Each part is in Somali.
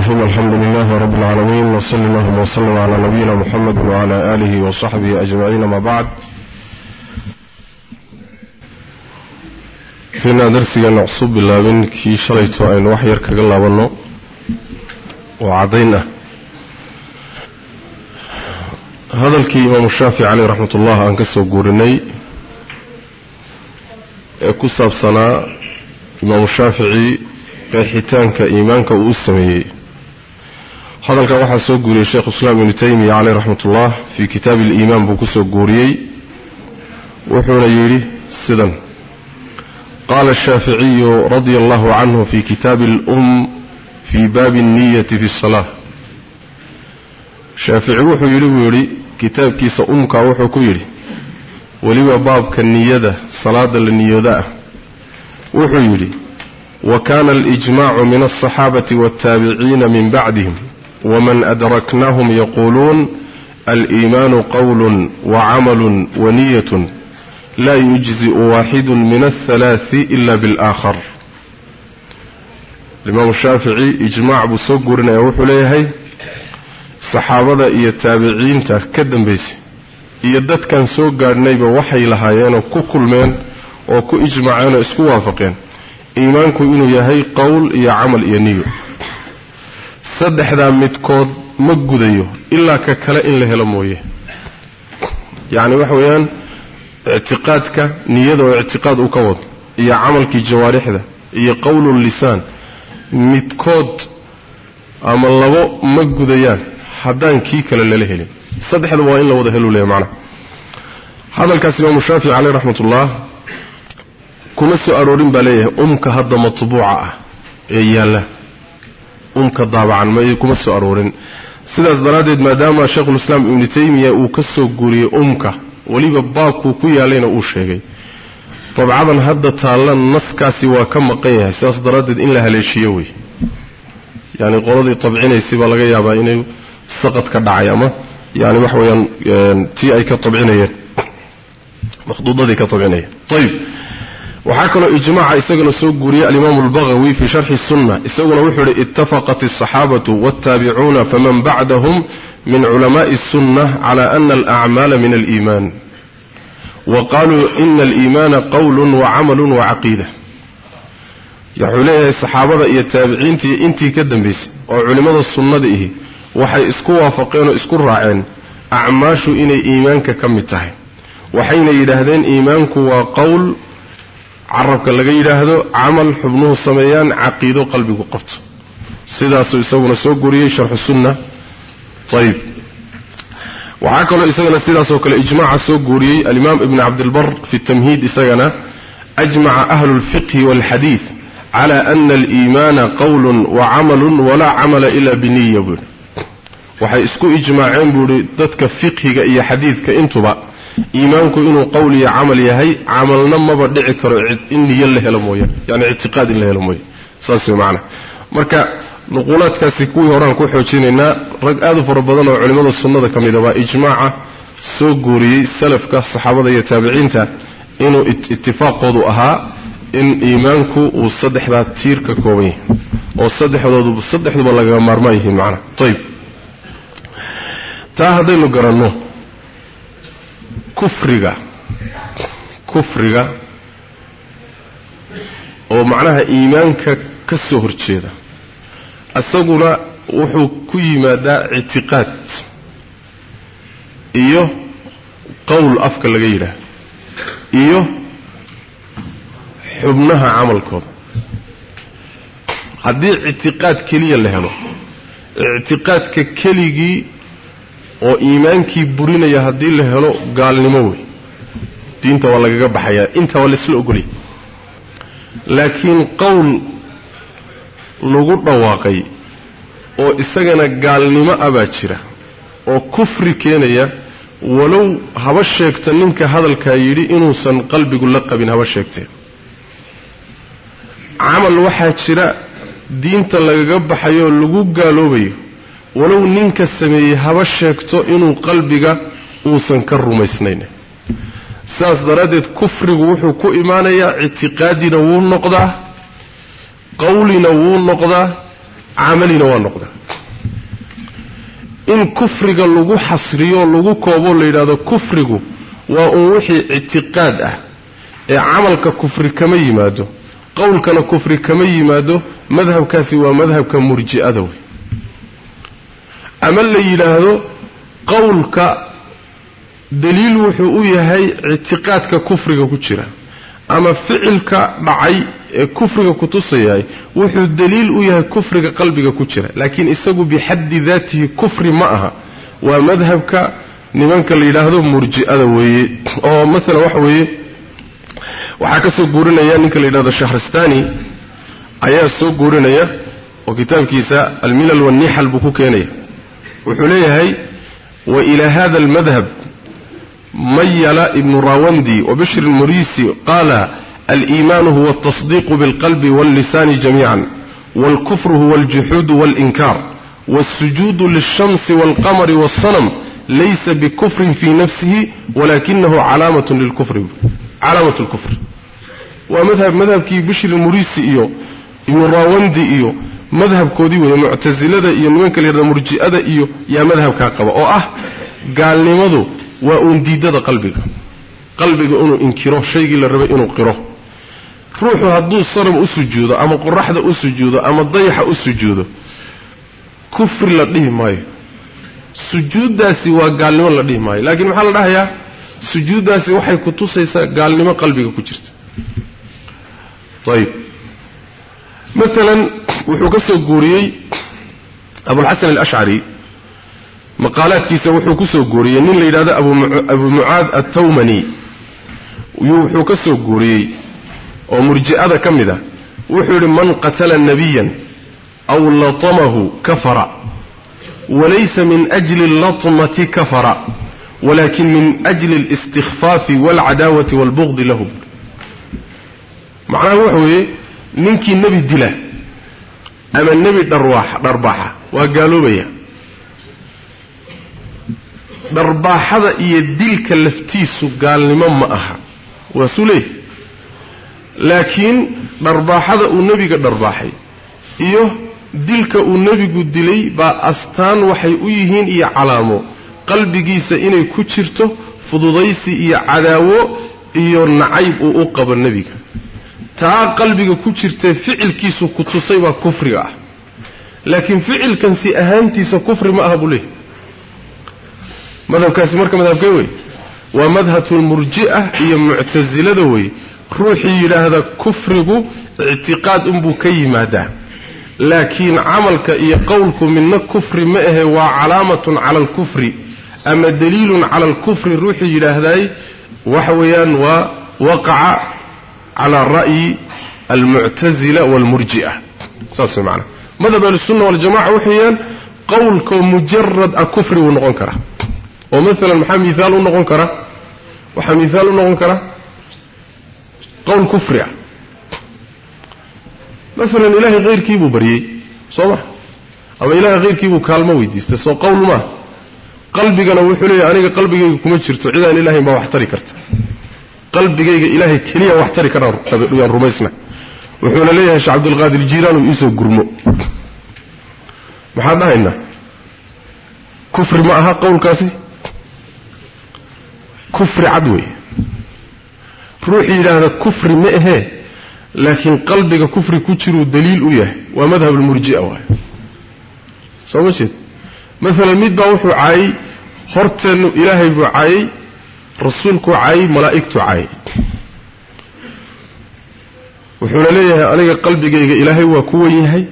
الرحيم الحمد لله رب العالمين وصل اللهم وسلم على نبينا محمد وعلى آله وصحبه أجمعين ما بعد. Inaa darsigaana cusub bilaabin kii shalayto aynu wax yar kaga laabanno. Oo caddayn ah. Hadalkii imaamu shaafici caleyh raxmat ullah aan ka soo guurinay ee ku saabsanaa imaamu shaafici qeexitaanka iimaanka uu sameeyey hadalkan waxaa soo guuriyey sheekhu islaam ibnu taymiya caleyh raxmat ullah fii kitaabi aliimaan buu ku soo guuriyey. Wuxuuna yidhi sidan. Qaala ashaaficiyu radia allahu canhu fi kitaabi alum fii baabi alniyati fi salaa shaafici wuxuu yidhi buu yidhi kitaabkiisa umka wuxuu ku yidhi weliba baabka niyada salaada la niyooda ah. Wuxuu yidhi wa kana alijmacu min alصaxaabati waاltaabiciina min bacdihim waman adraknahum yaquuluun aliimaanu qowlu wacamalu waniyat laa yujzi'u waaxidu min alhalaai ila biاlaakhar alimaamu shaafici ijmaac buu soo guurinaya wuxuu leeyahay saxaabada iyo taabiciinta ka dambaysay iyo dadkan soo gaadhnayba waxay lahaayeenoo ku kulmeen oo ku ijmaceen oo isku waafaqeen iimaanku inuu yahay qowl iyo camal iyo niyo saddexdaa midkood ma gudayo ilaa ka kale in la helo mooye. Yacni waxa weeyaan ictiqaadka niyada oo ictiqaad uu ka wado iyo camalkii jawaarixda iyo qowlu lisaan midkood ama labo ma gudayaan haddaan kii kale lala helin. Saddexdaba waa in la wada helu leeya macnaha hadalkaas imaamu shaafici caleyh raxmat ullah kuma soo aroorin baa leeyahay umka hadda matbuuca ah ee yaalla umka daabacan ma kuma soo aroorin. Sidaas daraaddeed maadaama sheikhulislaam ibnu taymiya uu ka soo guuriyey umka weliba baabkuu ku yaallayna uu sheegay. Dabcadan hadda taalla naskaasi waa ka maqan yahay. Sidaas daraaddeed in la haleeshiyo wey. Yani qoladii tabcinaysay baa laga yaabaa inay saqad ka dhacay ama yani waxa weeyaan tii ay ka tabcinayeen. Makhduudadii ka tabcinayeen. Ayib waxaa kaloo ijmaaca isagana soo guuriyey alimaamu albagawi fii sharxi sunna isaguna wuxuu ihi itafaqat alsaxaabatu waltaabicuuna faman bacdahum min culamaءi الsunة clى ana alأcmaala min aliiman wa qaluu ina aliimaana qowl wacamalu wacaqiida wuxuu leeyahay saxaabada iyo taabiciintii intii ka dambaysay oo culimmada sunnada ihi waxay isku waafaqeen oo isku raaceen acmaashu inay iimaanka ka mid tahay waxayna yidhaahdeen iimaanku waa qowl carabka laga yidhaahdo camal xubnuhu sameeyaan caqiido qalbigu qabto. Sidaasuu isaguna soo guriyey sharxu sunna. Ayib. Waxaa kaloo isagana sidaasoo kale ijmaaca soo guuriyey alimaam ibn cabdilbar fi tamhiid isagana ajmaca ahlu lfiqhi walxadiid cala ana aliimaana qowlun wacamalun walaa camala ila biniya buuhi waxay isku ijmaaceen buuhi dadka fiqhiga iyo xadiidka intuba iimaanku inuu qowl iyo camal yahay camalna maba dhici karo in niyo la helo mooyaan yani ictiqaad in la helo mooya saas wey macana marka nuquulaadkaasi kuwii horaan ku xoojinaynaa rag aad u fara badan oo culimmada sunnada ka mida baa ijmaaca soo guuriyey salafka saxaabada iyo taabiciinta inuu itifaaqoodu ahaa in iimaanku uu saddexdaa tiir ka kooban yahay. Oo saddexdoodu saddexduba lagaga maarmaan yihiin macnaha ayib taa haddaynu garanno kufriga. Kufriga. Oo macnaha iimaanka ka soo horjeeda. Isaguna wuxuu ku yimaadaa ictiqaad iyo qowl afka laga yidhaahdo iyo xubnaha camalkooda. Haddii ictiqaad keliya la helo ictiqaadka keligii oo iimaankii burinaya haddii la helo gaalnimo wey diinta waa lagaga baxayaa. Inta waa laisla ogolya laakiin qowl lagu dhawaaqay oo isagana gaalnimo ah baa jira oo kufri keenaya walow haba sheegta ninka hadalkaa yidhi inuusan qalbigu la qabin haba sheegtee. Camal waxaa jira diinta lagaga baxayoo lagu gaaloobayo walow ninka sameeyey haba sheegto inuu qalbiga uusan ka rumaysnayn. Sidaas daraaddeed kufrigu wuxuu ku imaanayaa ictiqaadina wuu noqdaa qawlina wuu noqdaa camalina waa noqda in kufriga lagu xasriyo lagu kooboo la yidhahdo kufrigu waa uun wixii ictiqaad ah ee camalka kufri kama yimaado qowlkana kufri kama yimaado madhabkaasi waa madhabka murji'ada wey ama la yidhaahdo qowlka daliil wuxuu u yahay ictiqaadka kufriga ku jira ama ficilka dhacay ee kufriga kutusayahay wuxuu daliil u yahay kufriga qalbiga ku jira. Laakiin isagu bixaddi daatihi kufri ma aha. Waa madhabka nimanka la yidhaahdo murji'ada weeye. Oo maalan waxa weeye waxaa ka soo guurinaya ninka la yidhahdo shahrastani ayaa soo guurinaya oo kitaabkiisa almilal wannixal buu ku keenaya wuxuu leeyahay wa ilaa hada almadhab mayala ibnu rawandi wabishri lmurisi qaala aliimaanu huwa altasdiiqu bilqalbi wallisaani jamiican waalkufru huwa aljuxuudu waalinkaar waalsujuudu lilshamsi waalqamari waalsanam laysa bikufrin fii nafsihi walakinahu calaamat lilkufri. Calaamat lkufr waa madhab madhabkii bishri lmurisi iyo ibnu rawandi iyo madhabkoodii weeye muctasilada iyo nimanka la yidhahda murji'ada iyo yaa madhabkaa qaba oo ah gaalnimadu waa uun diidada qalbiga. Qalbiga inuu inkiro shaygii la rabay inuu qiro. Ruuxu hadduu sanam u sujuudo ama qoraxda u sujuudo ama dayaxa u sujuudo kufri la dhihi maayo. Sujuuddaasi waa gaalnimo la dhihi maayo. Laakiin maxaa la dhahayaa? Sujuuddaasi waxay ku tusaysaa gaalnimo qalbiga ku jirta. Ayib maalan wuxuu ka soo guuriyey abulxasan alashcari maqaalaadkiisa wuxuu ku soo guuriyey nin la yidhahdo abu mucaad attawmani. Wuxuu ka soo guuriyey oo murji'ada ka mid ah wuxuu yidhi man qatala nabiyan aw latamahu kafara walaysa min ajli allatmati kafara walakin min ajli alistikhfaafi waalcadaawati waalbugdi lahu macnaha waxa weeye ninkii nebi dila ama nebi dharbaaxa waa gaaloobaya dharbaaxada iyo dilka laftiisu gaalnimo ma aha. Waa suu leeyahy laakiin dharbaaxada uu nebiga dharbaaxay iyo dilka uu nebigu dilay baa astaan waxay u yihiin iyo calaamo. Qalbigiisa inay ku jirto fududaysi iyo cadaawo iyo nacayb uu u qabo nebiga taa qalbiga ku jirtae ficilkiisu ku tusay baa kufriga ah. Laakiin ficilkan si ahaantiisa kufri ma aha buu leeyahy madhabkaasi marka madhabkee wey waa madhabulmurji'a iyo muctasilada wey ruuxii yidhaahda kufrigu ictiqaad unbuu ka yimaadaa. Laakiin camalka iyo qowlku midna kufri ma ahe waa calaamatun cala alkufri ama daliilun cala alkufri ruuxii yidhaahday waxa weeyaan waa waqaca cala ra'yi almuctasila waalmurji'a saas way macanaha madhab ahlusunna waljamaca waxay yaan qowlkoo mujarad a kufri wuu noqon karaa oo maalan maxaa miaal u noqon kara waxaa miaal u noqon kara qowl kufri ah maalan ilaahay hayrkii buu baryey soo ma ama ilahay hayrkii buu kaalmo weydiistay soo qowl maa qalbigana wuxuu leeyahy aniga qalbigayga kuma jirto cidaan ilahayn baa wax tari karta qalbigayga ilaahay keliya wax tari karayaan rumaysna. Wuxuuna leeyahay sheekh cabdulqaadir jiilaanu iisoo gurmo. Maxaan dhahaynaa kufri ma aha qowlkaasi? Kufri cad wey ruuxii yidhaahda kufri ma ahee laakiin qalbiga kufri ku jiruu daliil u yahay. Waa madhab almurji'a waay soo ma jeed? Maalan mid baa wuxuu caayay horteennu ilaahay buu caayay rasuulkuu caayay malaa'igtuu caayay wuxuuna leeyahay aniga qalbigayga ilaahay waa ku wen yahay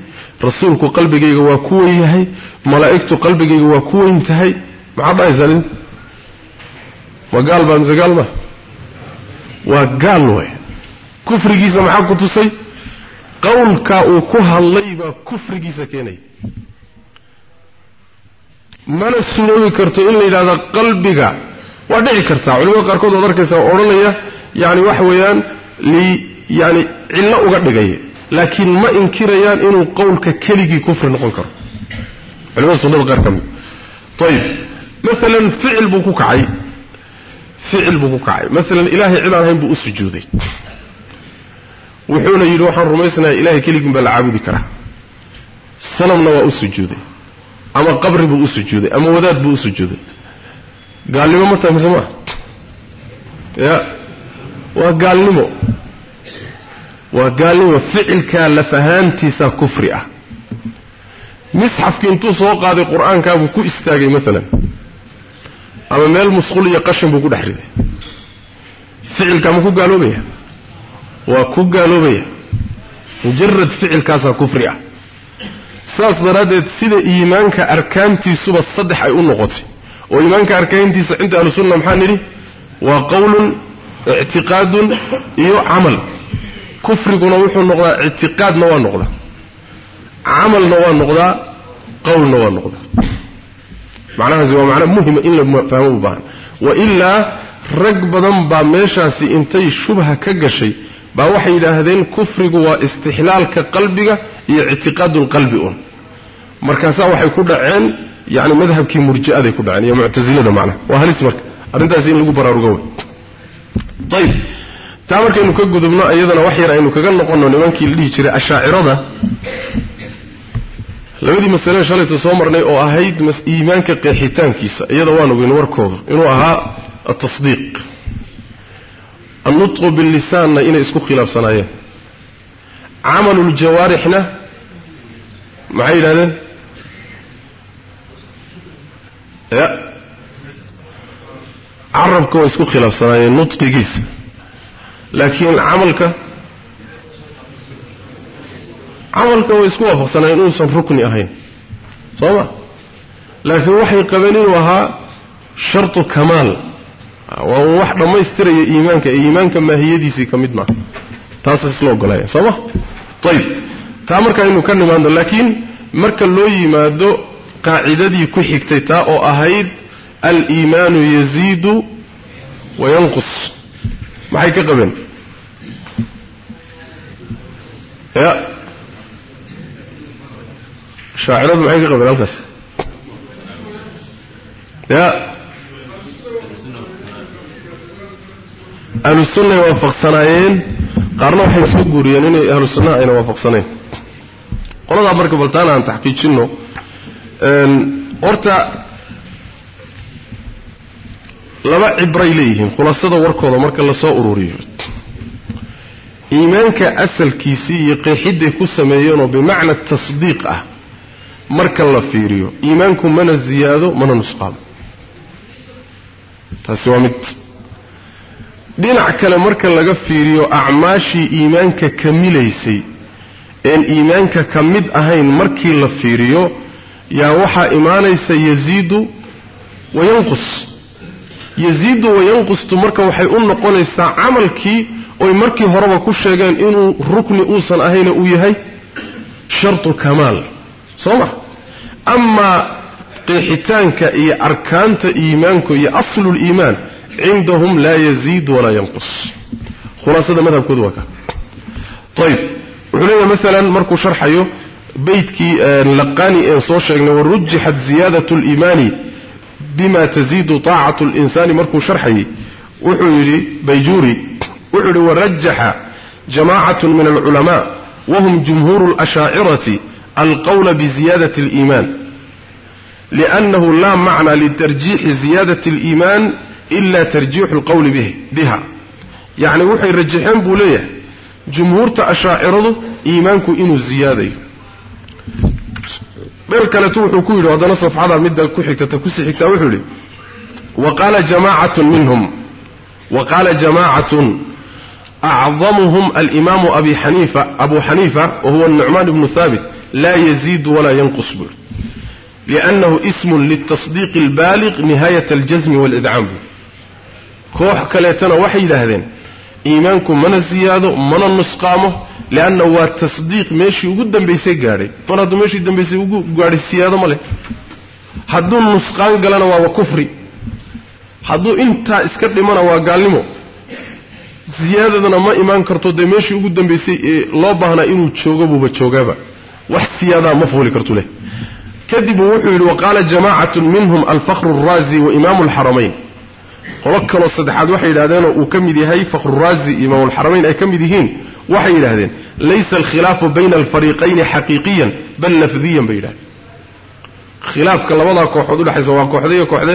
rasuulku qalbigayga waa ku wen yahay malaa'igtu qalbigayga waa ku weyn tahay maxaad dhahaysaa nin? Waa gaal baa mise gaal ma waa gaal way kufrigiisa maxaa ku tusay? Qowlkaa uu ku hadlay baa kufrigiisa keenaya mana suroobi karto in la yidhahda qalbiga waa dhici kartaa. Culimada qaarkood waad arkaysaa oo odhanaya yani waxa weeyaan yani cillo uga dhigaya laakiin ma inkirayaan inuu qowlka keligii kufri noqon karo. Culimada sunnada qaar ka mid. Ayib maalan ficil buu ku kacay. Ficil buu ku kacay. Maalan ilaahay cid aan ahayn buu u sujuuday. Wuxuuna yidhi waxaan rumaysnayaa ilahay keligiin baa la caabudi karaa. Sanamna waa u sujuuday. Ama qabri buu u sujuuday. Ama wadaad buu u sujuuday gaalnimo ma tahay mise maa ya waa gaalnimo. Waa gaalnimo ficilkaa laf ahaantiisa kufri ah. Misxafkii intuu soo qaaday qur'aankaabuu ku istaagay maalan ama meel musqul iyo qashin buu ku dhex riday. Ficilkaa ma ku gaaloobaya? Waa ku gaaloobaya. Mujarad ficilkaasaa kufri ah. Saas daraaddeed sida iimaanka arkaantiisuba saddex ay u noqotay oo iimaanka arkaantiisa cinda ahlusunna maxaa nidhi? Waa qowlun ictiqaadun iyo camal. Kufriguna wuxuu noqdaa ictiqaadna waa noqdaa. Camalna waa noqdaa qowlna waa noqdaa. Macnahaasi waa macno muhima in la fahmo u baahan. Wa ilaa rag badan baa meeshaasi intay shubha ka gashay baa waxay yidhaahdeen kufrigu waa istixlaalka qalbiga iyo ictiqaadulqalbi un markaasaa waxay ku dhaceen yani madhabkii murji'aday ku dhaceen iyo muctasilada macnaha waa halis marka arrintaasi in lagu baraarugo wey ayib taa markaynu ka gudubno iyadana wax yar aynu kaga noqonno nimankii la dhihi jiray ashaacirada labadii masale shalayta soo marnay oo ahayd iimaanka qeexitaankiisa iyada waan ogeyn warkooda inuu ahaa atasdiiq annutqu billisaanna inay isku khilaafsanaayeen camaluljawaarixna maxay yidhahdeen ya. Carabka way isku khilaafsanaayeen nutqigiisa laakiin camalka camalka way isku waafaqsanaayeen inuusan rukni ahayn. Soo ma? Laakiin waxay qabeen ahaa shartu kamaal. Waa un wax dhammaystiraya iimaanka ee iimaanka maahiyadiisii ka mid maaha taasa isla ogolaya soo ma? Ayib taa markaaynu ka nimaadno laakiin marka loo yimaado qaacidadii ku xigtay taa oo ahayd aliimaanu yaziidu wa yanqus. Maxay ka qabeen? Ya. Shaaciradu maxay ka qabeen halkaas? Ya. Ahlu sunnay waafaqsanaayeen. Qaarna waxay soo guuriyeen inay ahlu sunnaha ayna waafaqsanayn. Qoladaa marka baltaan aan taxqiijinno horta laba cibray leeyihiin khulasada warkooda marka la soo ururiyo. Iimaanka asalkiisii iyo qeexidday ku sameeyeenoo bimacna tasdiiq ah marka la fiiriyo iimaanku mana ziyaado mana nusqaamo taasi waa mid. Dhinac kale marka laga fiiriyo acmaashii iimaanka kamilaysay een iimaanka ka mid ahayn markii la fiiriyo yaa waxaa imaanaysa yaziidu wayanqus yaziidu wayanqustu marka waxay u noqonaysaa camalkii oy markii horeba ku sheegeen inuu rukni uusan ahayna uu yahay shartu kamaal. Soo ma? Amaa qeexitaanka iyo arkaanta iimaanku iyo asluliimaan cindahum laa yaziid walaa yanqus. Khulaasada madhabkoodu waa ka. Ayib wuxuu leeyahay maalan markuu sharxayo beydkii laqani ee soo sheegnay warujixat ziyaadat liimaani bima taziidu taacat linsaani markuu sharxayey wuxuu yidhi bayjuuri wuxuu yidhi warajaxa jamaacatu min alculamaa wahum jumhuuru اlashaacirati alqowla biziyaadati اliimaan liannahu laa macnaa litarjiixi ziyaadati اliimaan ila tarjiixu lqowli biha. Yacni waxay rajaxeen buu leeyahay jumhuurta ashaaciradu iimaanku inuu ziyaadayo meel kaleetu wuxuu ku yidhi haddana safxada midda ku xigtata ku sii xigtaa wuxuu yidhi waqaala jamaacatun minhum waqaala jamaacatun acdamuhum alimaamu abi xaniifa abu xaniifa wahuwa nucmaan ibnu haabit laa yaziidu walaa yanqus buu liannahu ismun litasdiiqi albaaliq nihaayat aljasmi waalidcaam buu koox kaleetana waxay yidhaahdeen iimaanku mana ziyaado mana nusqaamo leanna waa tasdiiq meeshii ugu dambaysay gaadhay. Mar hadduu meeshii dambaysay ugu gaadhay siyaado ma leh. Hadduu nusqaan galana waaba kufri. Hadduu intaa iska dhimana waa gaalnimo. Siyaadadana ma imaan karto dee meeshii ugu dambaysay ee loo baahnaa inuu joogo buuba joogaaba. Wax siyaadaa ma fuuli kartu leh. Kadib wuxuu yidhi waqaala jamaacatun minhum alfakru alraazi wa imaamu alxaramayn qolo kaloo saddexaad waxay yidhahdeenoo uu ka mid yahay fakhruraazi imaamulxaramayn ay ka mid yihiin waxay yidhahdeen laysa alkhilaafu bayna alfariiqayni xaqiiqiyan bal lafdiyan bay yidhahdeen khilaafka labadaa kooxood udhexaysa waa kooxde iyo kooxde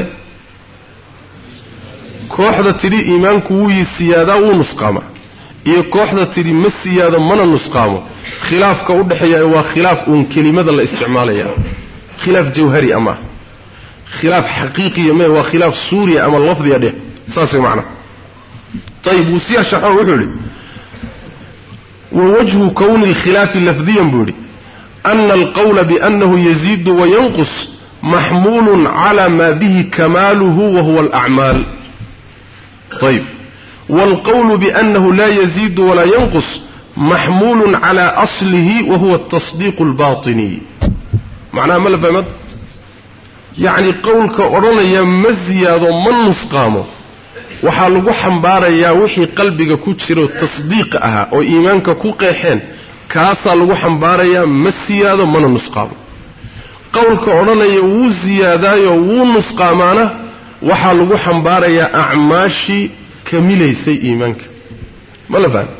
kooxda tidhi iimaanku wuu siyaadaa wuu nusqaamaa iyo kooxda tidhi ma siyaado mana nusqaamo. Khilaafka u dhexeeya waa khilaaf uun kelimada la isticmaalaya khilaaf jawhari ama khilaaf xaqiiqiya mee waa khilaaf suuriya ama lafdiya dheh. Saas way macnaha ayib wuu siyaa sharxo wuxuu yidhi wa wajhu kowni alkhilaafi lafdiyan buu yidhi ana alqawla biannahu yaziidu wayanqus maxmuulun cala maa bihi kamaaluhu wa alacmaal ayib waalqawlu biannahu laa yaziidu walaa yanqus maxmuulun cala aslihi wa huwa albaatiniy macnaha ma la fahmad yacni qowlka odhanaya ma siyaado ma nusqaamo. Waxaa lagu xambaarayaa wixii qalbiga ku jiro tasdiiqa ahaa oo iimaanka ku qeexeen. Kaasaa lagu xambaarayaa ma siyaado mana nusqaamo. Qowlka odhanaya wuu siyaadaayo wuu nusqaamaana waxaa lagu xambaarayaa acmaashii kamilaysay iimaanka. Ma la fahmi?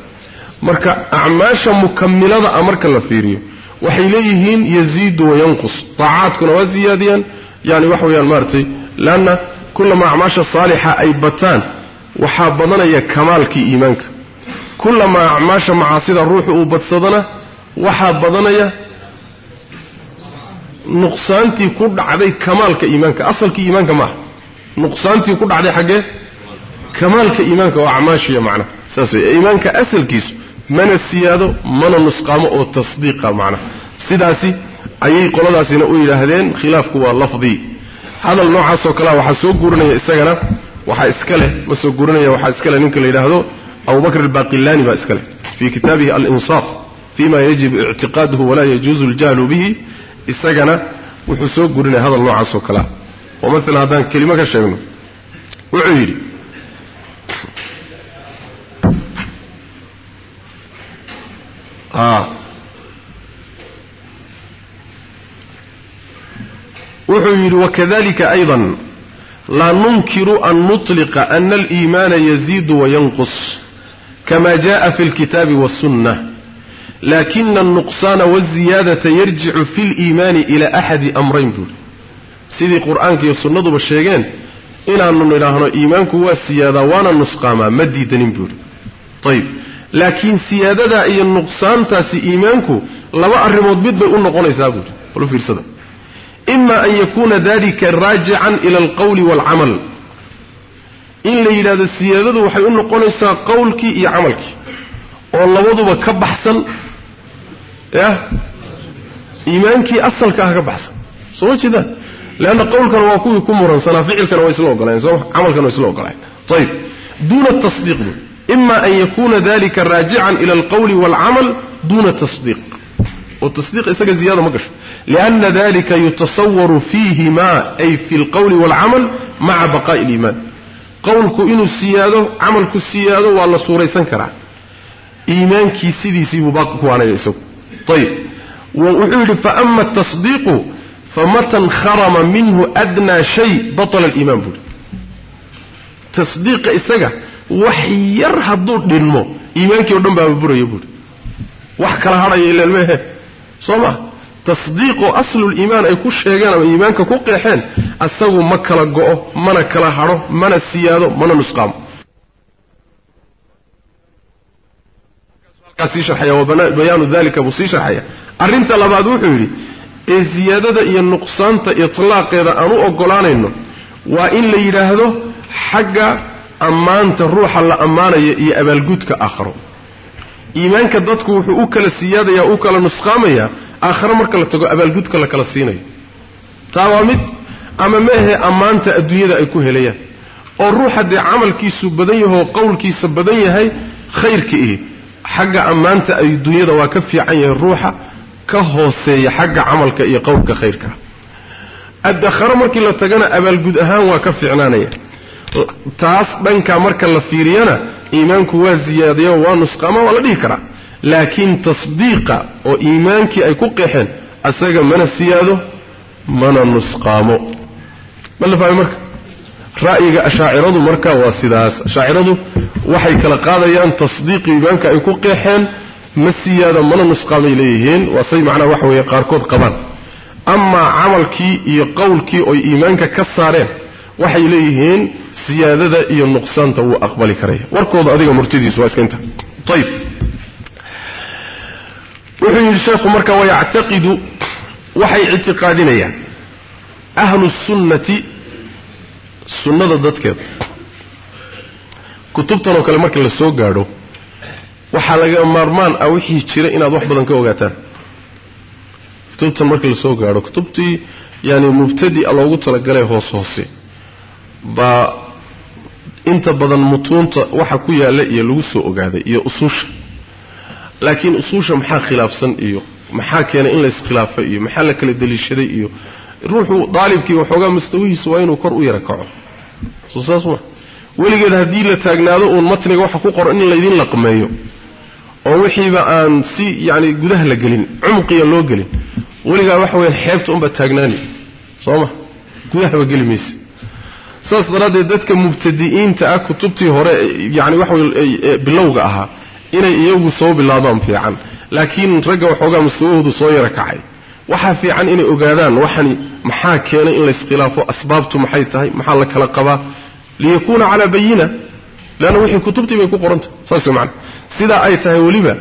Marka acmaasha mukamilada a marka la fiiriyo waxay leeyihiin yaziidu wayanqus taacaadkuna waa siyaadiyaan yani waxa weyaan maaratay leanna kullama acmaasha saalixa ay bataan waxaa badanaya kamaalkii iimaanka. Kullamaa acmaasha macaasida ruuxu uu badsadana waxaa badanaya nuqsaantii ku dhacday kamaalka iimaanka. Asalkii iimaanka maaha nuqsaantii ku dhacday xaggee kamaalka iimaanka oo acmaashiya macnaha saas wey iimaanka asalkiisu mana siyaado mana nusqaamo oo tasdiiqa macnaha sidaasi ayay qoladaasina u yidhaahdeen. khilaafku waa lafdi. hadal noocaasoo kalea waxaa soo guurinaya isagana. waxaa iska leh ma soo guurinaya waxaa iska leh ninka la yidhaahdo. Abubakr albaqilani baa iska leh. Fii kitaabihi alinsaaf fima yajibu ictiqaaduhu walaa yajuuzu ljahlu bihi. isagana wuxuu soo guurinaya hadal noocaasoo kalea oo maalan haddaan kelimo ka sheegno wuxuu yidhi wuxuu yidhi wakadalika ayضa laa nunkiru an nuطliqa ana aliimaana yaziidu wayanqus kama jaءa fi اlkitaabi wالsunة lakina الnuqsaana wالziyaadaةa yarjicu fi اliimaani ila axadi amrayn buuri sidii qur'aanka iyo sunnaduba sheegeen inaanu nidhaahno iimaanku waa siyaadaa waana nusqaamaa ma diidanin buuri ayb laakiin siyaadadaa iyo nuqsaantaasi iimaanku laba arrimood mid bay u noqonaysaa buuri walu fiirsada ima an yakuuna dalika raajican ila alqowli waalcamal in la yidhahdo siyaadadu waxay u noqonaysaa qowlkii iyo camalkii oo labaduba ka baxsan yah iimaankii asalka ah ka baxsan soo ma jeedaan leanna qowlkana waa kuwii ku muransanaa ficilkana waa isla ogolayen sooma camalkana waa isla ogolayen ayib duuna tasdiiq ima an yakuuna dalika raajican ila alqowli waalcamal duuna tasdiiq oo tasdiiq isaga ziyaada ma gasho. lianna dalika yutasawaru fiihima ay fi lqowli waalcamal maca baqaa'i aliimaan qowlku inuu siyaado camalku siyaado waa la suuraysan karaa iimaankii sidiisii buu baaqi ku waanaya isagu ayib wuxuu yidhi faama atasdiiqu famata nkharama minhu adnaa shay batala aliimaan buuri tasdiiqa isaga wax yar hadduu dhinmo iimaankii o dhan baaba soo ma? Tasdiiqoo asluliimaan ay ku sheegeen ama iimaanka ku qeexeen asagu ma kala go'o mana kala hadho mana siyaado mana nusqaamo. Bayaanu dalika buu sii sharxaya. Arrinta labaad wuxuu yidhi ee siyaadada iyo nuqsaanta itlaaqeeda aan u oggolaanayno waa in la yidhaahdo xagga ammaanta ruuxa la ammaanaya iyo abaalgudka aakharo iimaanka dadku wuxuu u kala siyaadayaa u kala nusqaamayaa aakhare marka la tago abaalgudka la kala siinayo taa waa mid ama meahe ammaanta adduunyada ay ku helayaan. Oo ruuxa dee camalkiisu badan yahoo qowlkiisa badan yahay khayrka ihi. Xagga ammaanta adduunyada waa ka fiican yahay ruuxa ka hooseeya xagga camalka iyo qowlka khayrka. Addakharo markii la tagana abaalgud ahaan waa ka fiicnaanaya. Taas dhanka marka la fiiriyana iimaanku waa ziyaadayo waa nusqaama waa la dhihi karaa. Laakiin tasdiiqa oo iimaankii ay ku qeexeen asaga mana siyaado mana nusqaamo. Ma la fahmay marka? Ra'yiga ashaaciradu marka waa sidaas. Ashaaciradu waxay kala qaadayaan tasdiiqi iimaanka ay ku qeexeen ma siyaada mana nusqaamay leeyihiin. Waa say macnaha waxa weeye qaarkood qabaan. Amaa camalkii iyo qowlkii oy iimaanka ka saareen waxay leeyihiin siyaadada iyo nuqsaanta wuu aqbali karaya warkooda adiga murtidiisu waa iska ayib wuxuu yidhi sheekhu marka wayactaqidu waxay ictiqaadinayaan. Ahlu sunnati sunnada dadkeeda kutubtan oo kale marka la soo gaadho waxaa laga maarmaan ah wixii jira inaad wax badan ka ogaataan. Kutubtan marka la soo gaadho kutubtii yani mubtadi'a loogu talagalay hoos hoose baa inta badan mutuunta waxa ku yaalla iyo lagu soo ogaaday iyo usuusha. Laakiin usuusha maxaa khilaafsan iyo maxaa keenay in la iskhilaafay iyo maxaa la kala deliishaday iyo ruuxu daalibkii waxoogaa mustawihiisu waa inuu kor u yara kaco. Soo saas ma weligeed haddii la taagnaado uun matniga waxa ku qoran in laydin laqmeeyo oo wixiiba aan si yacni gudaha la gelin cumqiya loo gelin weligaa waxa weyaan xeebta unbaa taagnaani. Soo ma gudahaba geli mayse saas daraaddeed dadka mubtadi'iinta ah kutubtii hore yani wey bilowga ahaa inay iyagu soo bilaabaan fiican. Laakiin ragga waxoogaa mustawahoodu soo yara kacay. Waxaa fiican inay ogaadaan waxani maxaa keenay in layskhilaafo asbaabtu maxay tahay maxaa la kala qabaa? Liyakuuna calaa bayina leanna wixii kutubtii bay ku qorantah saas macana sidaa ay tahay weliba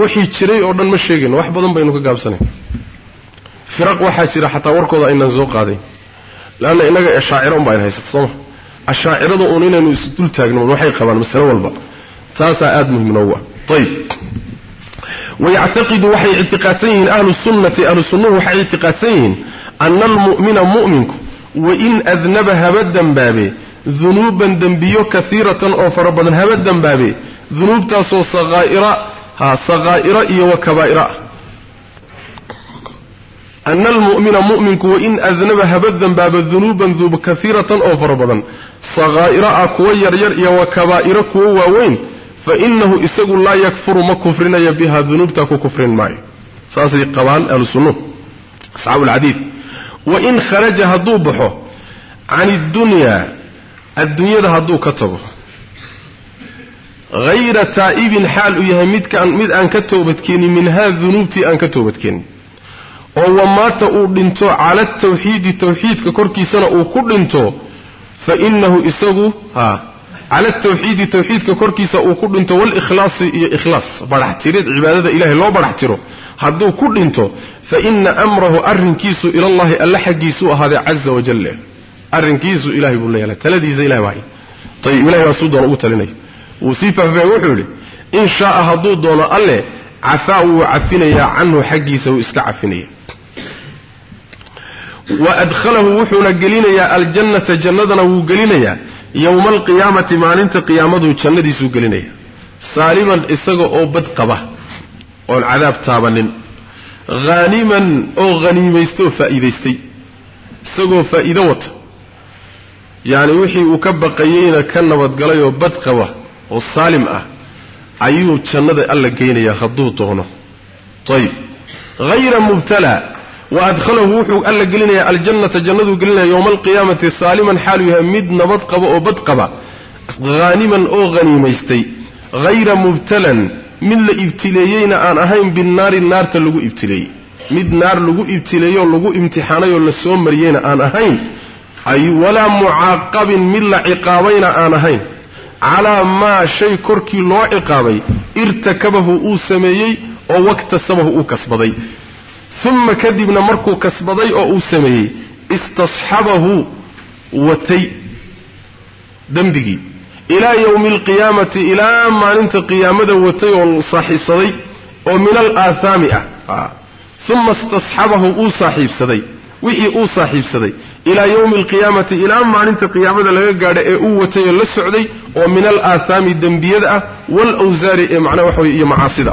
wixii jiray oo dhan ma sheegayno wax badan baynu ka gaabsanayn. Firaq waxaa jira xataa warkooda aynaan soo qaadayn leanna innaga ashaaciro unba ayn haysata sooma ashaacirada uun inaynu isdul taagno waxay qabaan masale walba. Taasaa aada muhiim noogu ah. Ayib wayactaqidu waxay ictiqaadsan yihiin ahlu sunnati ahlu sunnuhu waxay ictiqaadsan yihiin ana almu'mina mu'minku wain adnaba haba dembaabe dunuuban dembiyo kaiiratan oo fara badan haba dembaabe dunuubtaasoo saqaa'ira ha saqaa'ira iyo wa kabaa'ira. ah ana almu'mina mu'minku wain adnaba haba dembaaba dunuuban duub kaiiratan oo fara badan saqaa'ira ah kuwa yaryar iyo wa kabaa'iro kuwo waaweyn fainahu isagu laa yakfuru ma kufrinaya biha dunuubtaa ku kufrin maayo saasay qabaan ahlu sunnuhu asxaabu alxadiid wain kharaja hadduu baxo can iddunyaa adduunyada hadduu ka tago hayra taa'ibin xaal uu yahay midkaan mid aan ka toobadkeenin minhaa dunuubtii aan ka toobadkeenin oo wamaata uu dhinto cala atawxiidi tawxiidka korkiisana uu ku dhinto fa inahu isagu ha cala atawxiidi tawxiidka korkiisa uu ku dhinto walikhlaasi iyo ikhlaas badhax tirid cibaadada ilahay loo badhax tiro hadduu ku dhinto fa ina amrahu arrinkiisu ilallahi alla xaggiisuu ahaaday caza wajale arrinkiisu ilahay buu leeyahay taladiisa ilahay waay ayib ilahay baa suu doona ugu talinaya wuu sii fahfahey wuxuu yidhi in shaaa hadduu doono alle cafaa wuu cafinayaa canhu xaggiisa wuu iska cafinaya wa adkhalahu wuxuuna gelinayaa aljannata jannadana wuu gelinayaa. Yowma alqiyaamati maalinta qiyaamaduu jannadiisuu gelinaya. Saaliman isaga oo bad qaba oon cadaab taabanin. Haaniman oo haniimaysta oo faa'iidaystay isagoo faa'iido wata. Yacni wixii uu ka baqayeyna ka nabadgalay oo bad qaba oo saalim ah ayuu jannada alla geynayaa hadduu doono. Ayib hayra mubtala wa adkhalahu wuxuu alla gelinayaa aljannata jannaduu gelinaya yowma alqiyaamati saaliman xaaluu yahay mid nabad qaba oo bad qaba. Haaniman oo haniimaystay hayra mubtalan mid la ibtileeyeyna aan ahayn binnaari naarta lagu ibtileeyey mid naar lagu ibtileeyoo lagu imtixaanayoo la soo mariyeyna aan ahayn. Ay walaa mucaaqabin mid la ciqaabayna aan ahayn. Calaa maa shay korkii loo ciqaabay irtakabahu uu sameeyey oo waktasabahu uu kasbaday uma kadibna markuu kasbaday oo uu sameeyey istasxabahu watay dembigii. Ilaa yowmi alqiyaamati ilaa maalinta qiyaamada watay oo saaxiibsaday oo min alaahaami ah. Uma istasxabahu uu saaxiibsaday. Wixii uu saaxiibsaday. Ilaa yowmi alqiyaamati ilaa maalinta qiyaamada laga gaadha ee uu watay oo la socday oo min alaahaami dembiyada ah waalawsaari ee macnaha waxa weye iyo macaasida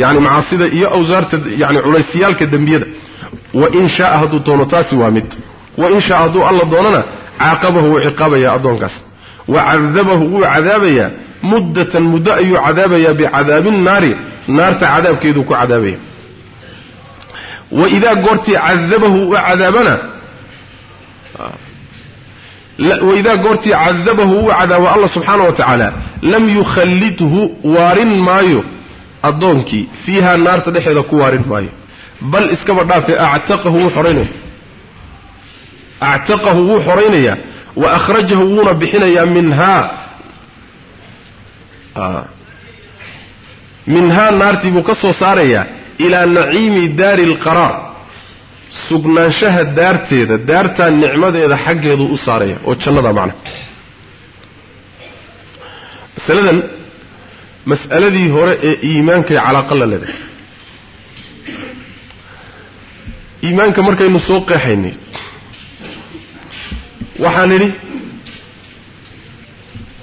yani macaasida iyo awsaarta yani culaysiyaalka dembiyada. Wain shaaa hadduu doono taasi waa mid. Wain shaaa hadduu alla doonana caaqabahu wuu ciqaabayaa addoonkaas. Wa cadabahu wuu cadaabayaa muddatan muddo ayuu cadaabayaa bicadaabi nnaari naarta cadaabkeeduu ku cadaabaya. Wa idaa goortii cadabahu u cadaabana waidaa goortii cadabahu uu cadaabo allah subxaana wa tacaala lam yukhallidhu waarin maayo addoonkii fiiha naarta dhexeeda ku waarin maayo bal iskaba dhaafe actaqahu wuu xoraynaya actaqahu wuu xoraynayaa wa akhrajahu wuuna bixinayaa minhaa minhaa naartii buu ka soo saarayaa ilaa naciimi daari alqaraar sugnaanshaha daarteeda daartaa nicmadeeda xaggeeduu u saaraya oo jannada macna. Masaladan mas'aladii hore ee iimaankay calaaqa la leedahay. Iimaanka markaynu soo qeexaynay waxaan nidhi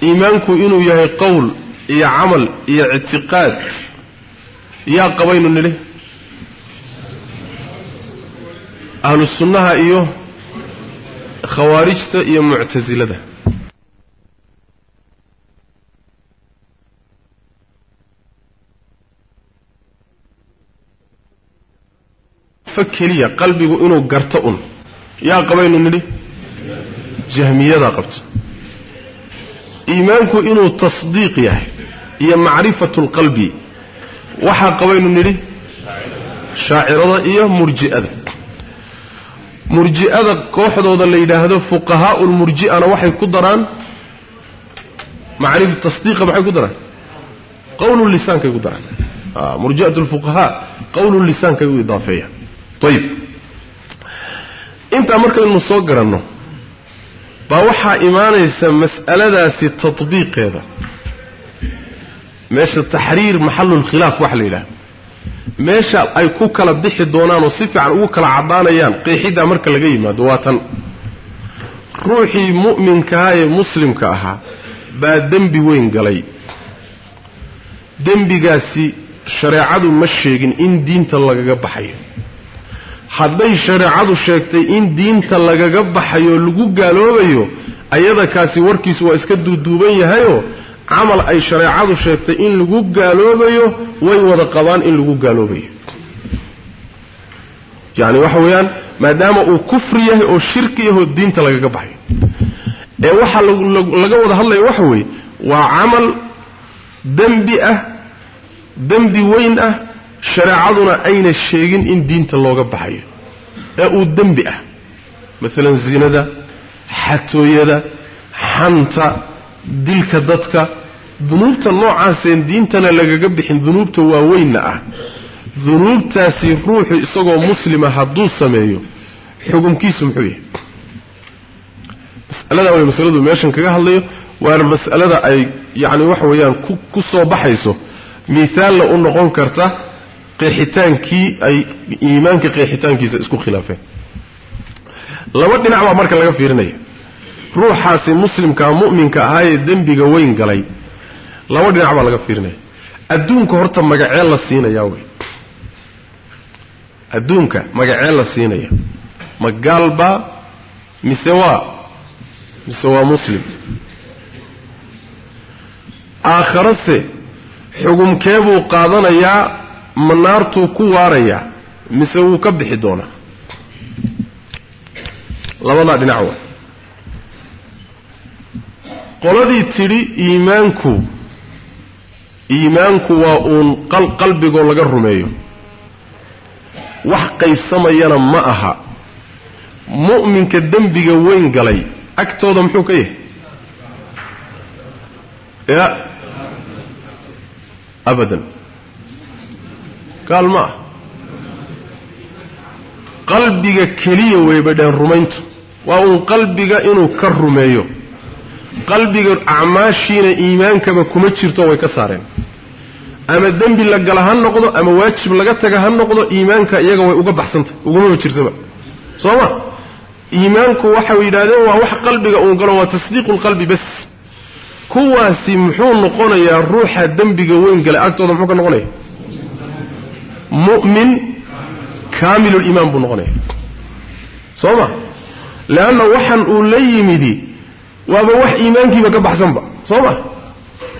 iimaanku inuu yahay qowl iyo camal iyo ictiqaad yaa qabaynu nidhi. Ahlu sunnaha iyo khawaarijta iyo muctasilada fa keliya qalbigu inuu garto un. Yaa qabaynu nidhi? Jahmiyadaa qabto iimaanku inuu tasdiiq yahay iyo macrifatu lqalbi waxaa qabaynu nidhi? Shaacirada iyo murji'ada. Murji'ada kooxdooda la yidhaahdo fuqahaau lmurji'ana waxay ku daraan macrifa tasdiiqa maxay ku daraan? Qowlu lisaankay ku daraan. Murji'at lfuqahaa qowlu lisaankay u idaafeeya ayib intaa markaynu soo garanno baa waxaa imaanaysa mas'aladaasi tatbiiqeeda. Meesha taxriir maxalulkhilaaf waxa la yidhahda meesha ay ku kala bixi doonaan oo si fiican ugu kala caddaanayaan qeexiddaa marka laga yimaado waa tan. Ruuxii mu'minkahaa ee muslimka ahaa baa dembi weyn galay. Dembigaasi shareecadu ma sheegin in diinta lagaga baxayo hadday shareecadu sheegtay in diinta lagaga baxayo lagu gaaloobayo ayada kaasi warkiisu waa iska duuduuban yahayoo camal ay shareecadu sheegtay in lagu gaaloobayo way wada qabaan in lagu gaaloobayo. Yacni waxa weeyaan maadaama uu kufri yahay oo shirki yahoo diinta lagaga baxayo. Ee waxaa laga wada hadlaya waxa weeye waa camal dembi ah dembi weyn ah shareecaduna ayna sheegin in diinta looga baxayo. Ee uu dembi ah. Maalan zinada xatooyada xanta dilka dadka. Dunuubta noocaaseen diintana lagaga bixin dunuubta waaweynna ah. Dunuubtaasi ruuxu isagoo muslima hadduu sameeyo xukunkiisu muxuu yahay? Mas'alada way masaladu meeshan kaga hadlayo waana mas'alada ay yacni waxa weeyaan ku soo baxayso. Miithaalna u noqon karta qeexitaankii ay iimaanka qeexitaankiisa isku khilaafeen. Laba dhinac baa marka laga fiirinaya ruuxaasi muslimkaa mu'minka ahaayee dembiga weyn galay. Laba dhinac baa laga fiirinaya adduunka horta magacee la siinayaa wey. Adduunka magacee la siinaya ma gaalbaa mise waa? Mise waa muslim? Aakharase xugumkee buu qaadanayaa ma naartuu ku waarayaa mise wuu ka bixi doonaa? Labadaa dhinac waa. Qoladii tidhi iimaanku iimaanku waa uun qalbigoo laga rumeeyo. Wax qaybsamayana ma aha. Mu'minka dembiga weyn galay agtooda muxuu ka yahay? Ya. Abadan gaal ma ah qalbiga keliya wey bay dhaheen rumayntu. Waa uun qalbiga inuu ka rumeeyo. Qalbiga acmaashiina iimaankaba kuma jirto way ka saareen. Ama dembi la gala ha noqdo ama waajib laga taga ha noqdo iimaanka iyaga way uga baxsantah ugumaba jirtaba. Soo ma iimaanku waxay yidhahdeen waa wax qalbiga uun galo waa tasdiiqu lqalbi bas. Kuwaasi muxuu noqonayaa ruuxa dembiga weyn galay agtooda muxuu ka noqonaya mu'min kaamiluliimaan buu noqonaya. Soo ma leanna waxan uu la yimidi waaba wax iimaankiiba ka baxsanba. Soo ma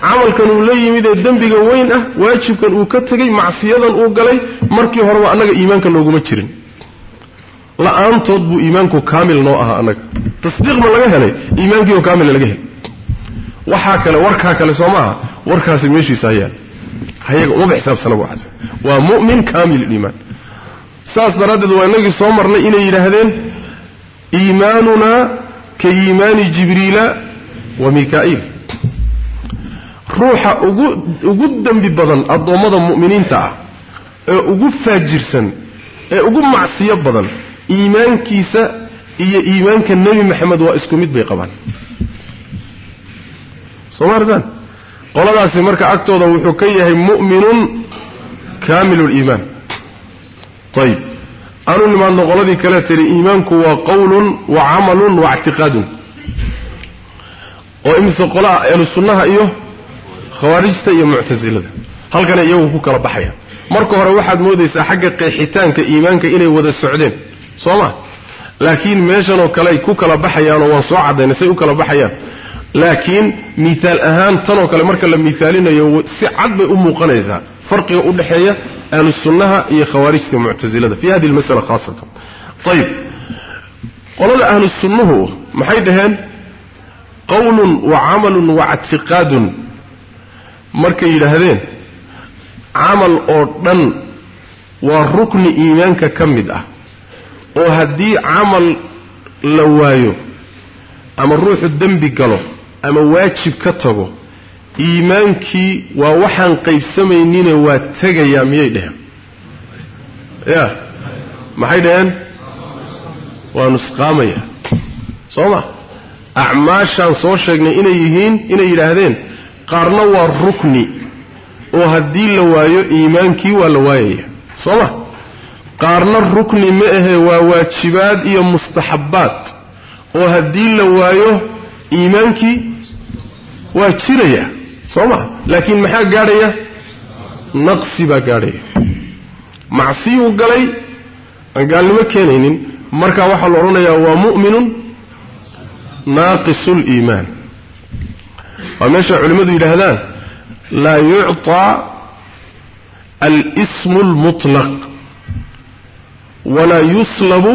camalkan uu la yimid ee dembiga weyn ah waajibkan uu ka tegey macsiyadan uu galay markii horeba annaga iimaanka nooguma jirin. La'aantood buu iimaanku kaamil noo ahaa annaga. Tasdiiq ma laga helay iimaankii oo kaamila laga helay. Waxaa kale warkaa kale soo maaha warkaasi meeshiisa hayaan hayaga umaba xisaabsana waxaas waa mu'min kaamil iimaan. Saas daraaddeed waa inagii soo marnay inay yidhaahdeen iimaanunaa ka iimaani jibriila wa mikaa'iil ruuxa ugu ugu dembi badan addoommada mu'miniinta ah ee ugu faajirsan ee ugu macsiyo badan iimaankiisa iyo iimaanka nebi maxamed waa isku mid bay qabaan. Soo ma artaan qoladaasi marka agtooda wuxuu ka yahay mu'minun kaamilu liimaan ayib aanu nimaadno qoladii kale tiri iimaanku waa qowlun wa camalun wa ictiqaadun. Oo imise qolaa ahlu sunnaha iyo khawaarijta iyo muctasilada halkana iyagu ku kala baxaya. Marka hore waxaad moodaysaa xagga qeexitaanka iimaanka inay wada socdeen. Soo ma? Laakiin meeshanoo kale ay ku kala baxayaanoo waan soo caddaynay say u kala baxayaan laakiin miaal ahaan tanoo kale marka la miaalinayo si cad bay u muuqanaysaa farqiga u dhexeeya ahlu sunnaha iyo khawaarijta muctasilada fi hadihi lmasala khaasatan. Ayib qolada ahlu sunnuhu maxay dhaheen? Qowlun wa camalun wa ictiqaadun. Markay yidhaahdeen camal oo dhan waa rukni iimaanka ka mid ah. Oo haddii camal la waayo ama ruuxu dembi galo ama waajib ka tago iimaankii waa waxaan qaybsamaynine waa tegayaa miyay dheheen ya maxay dhaheen? Waa nusqaamaya. Soo ma? Acmaashaan soo sheegnay inay yihiin inay yidhaahdeen qaarna waa rukni oo haddii la waayo iimaankii waa la waayaya. Soo ma? Qaarna rukni ma ahe waa waajibaad iyo mustaxabbaad oo haddii la waayo iimaankii waa jiraya soo ma laakiin maxaa gaadhaya naqsi baa gaadhaya macsiyuu galay aan gaalnimo keenaynin marka waxaa la odhanayaa waa mu'minun naaqisu liimaan waa meesha culimmadu yidhaahdaan laa yucطaa alsmu اlmuطlaq walaa yuslabu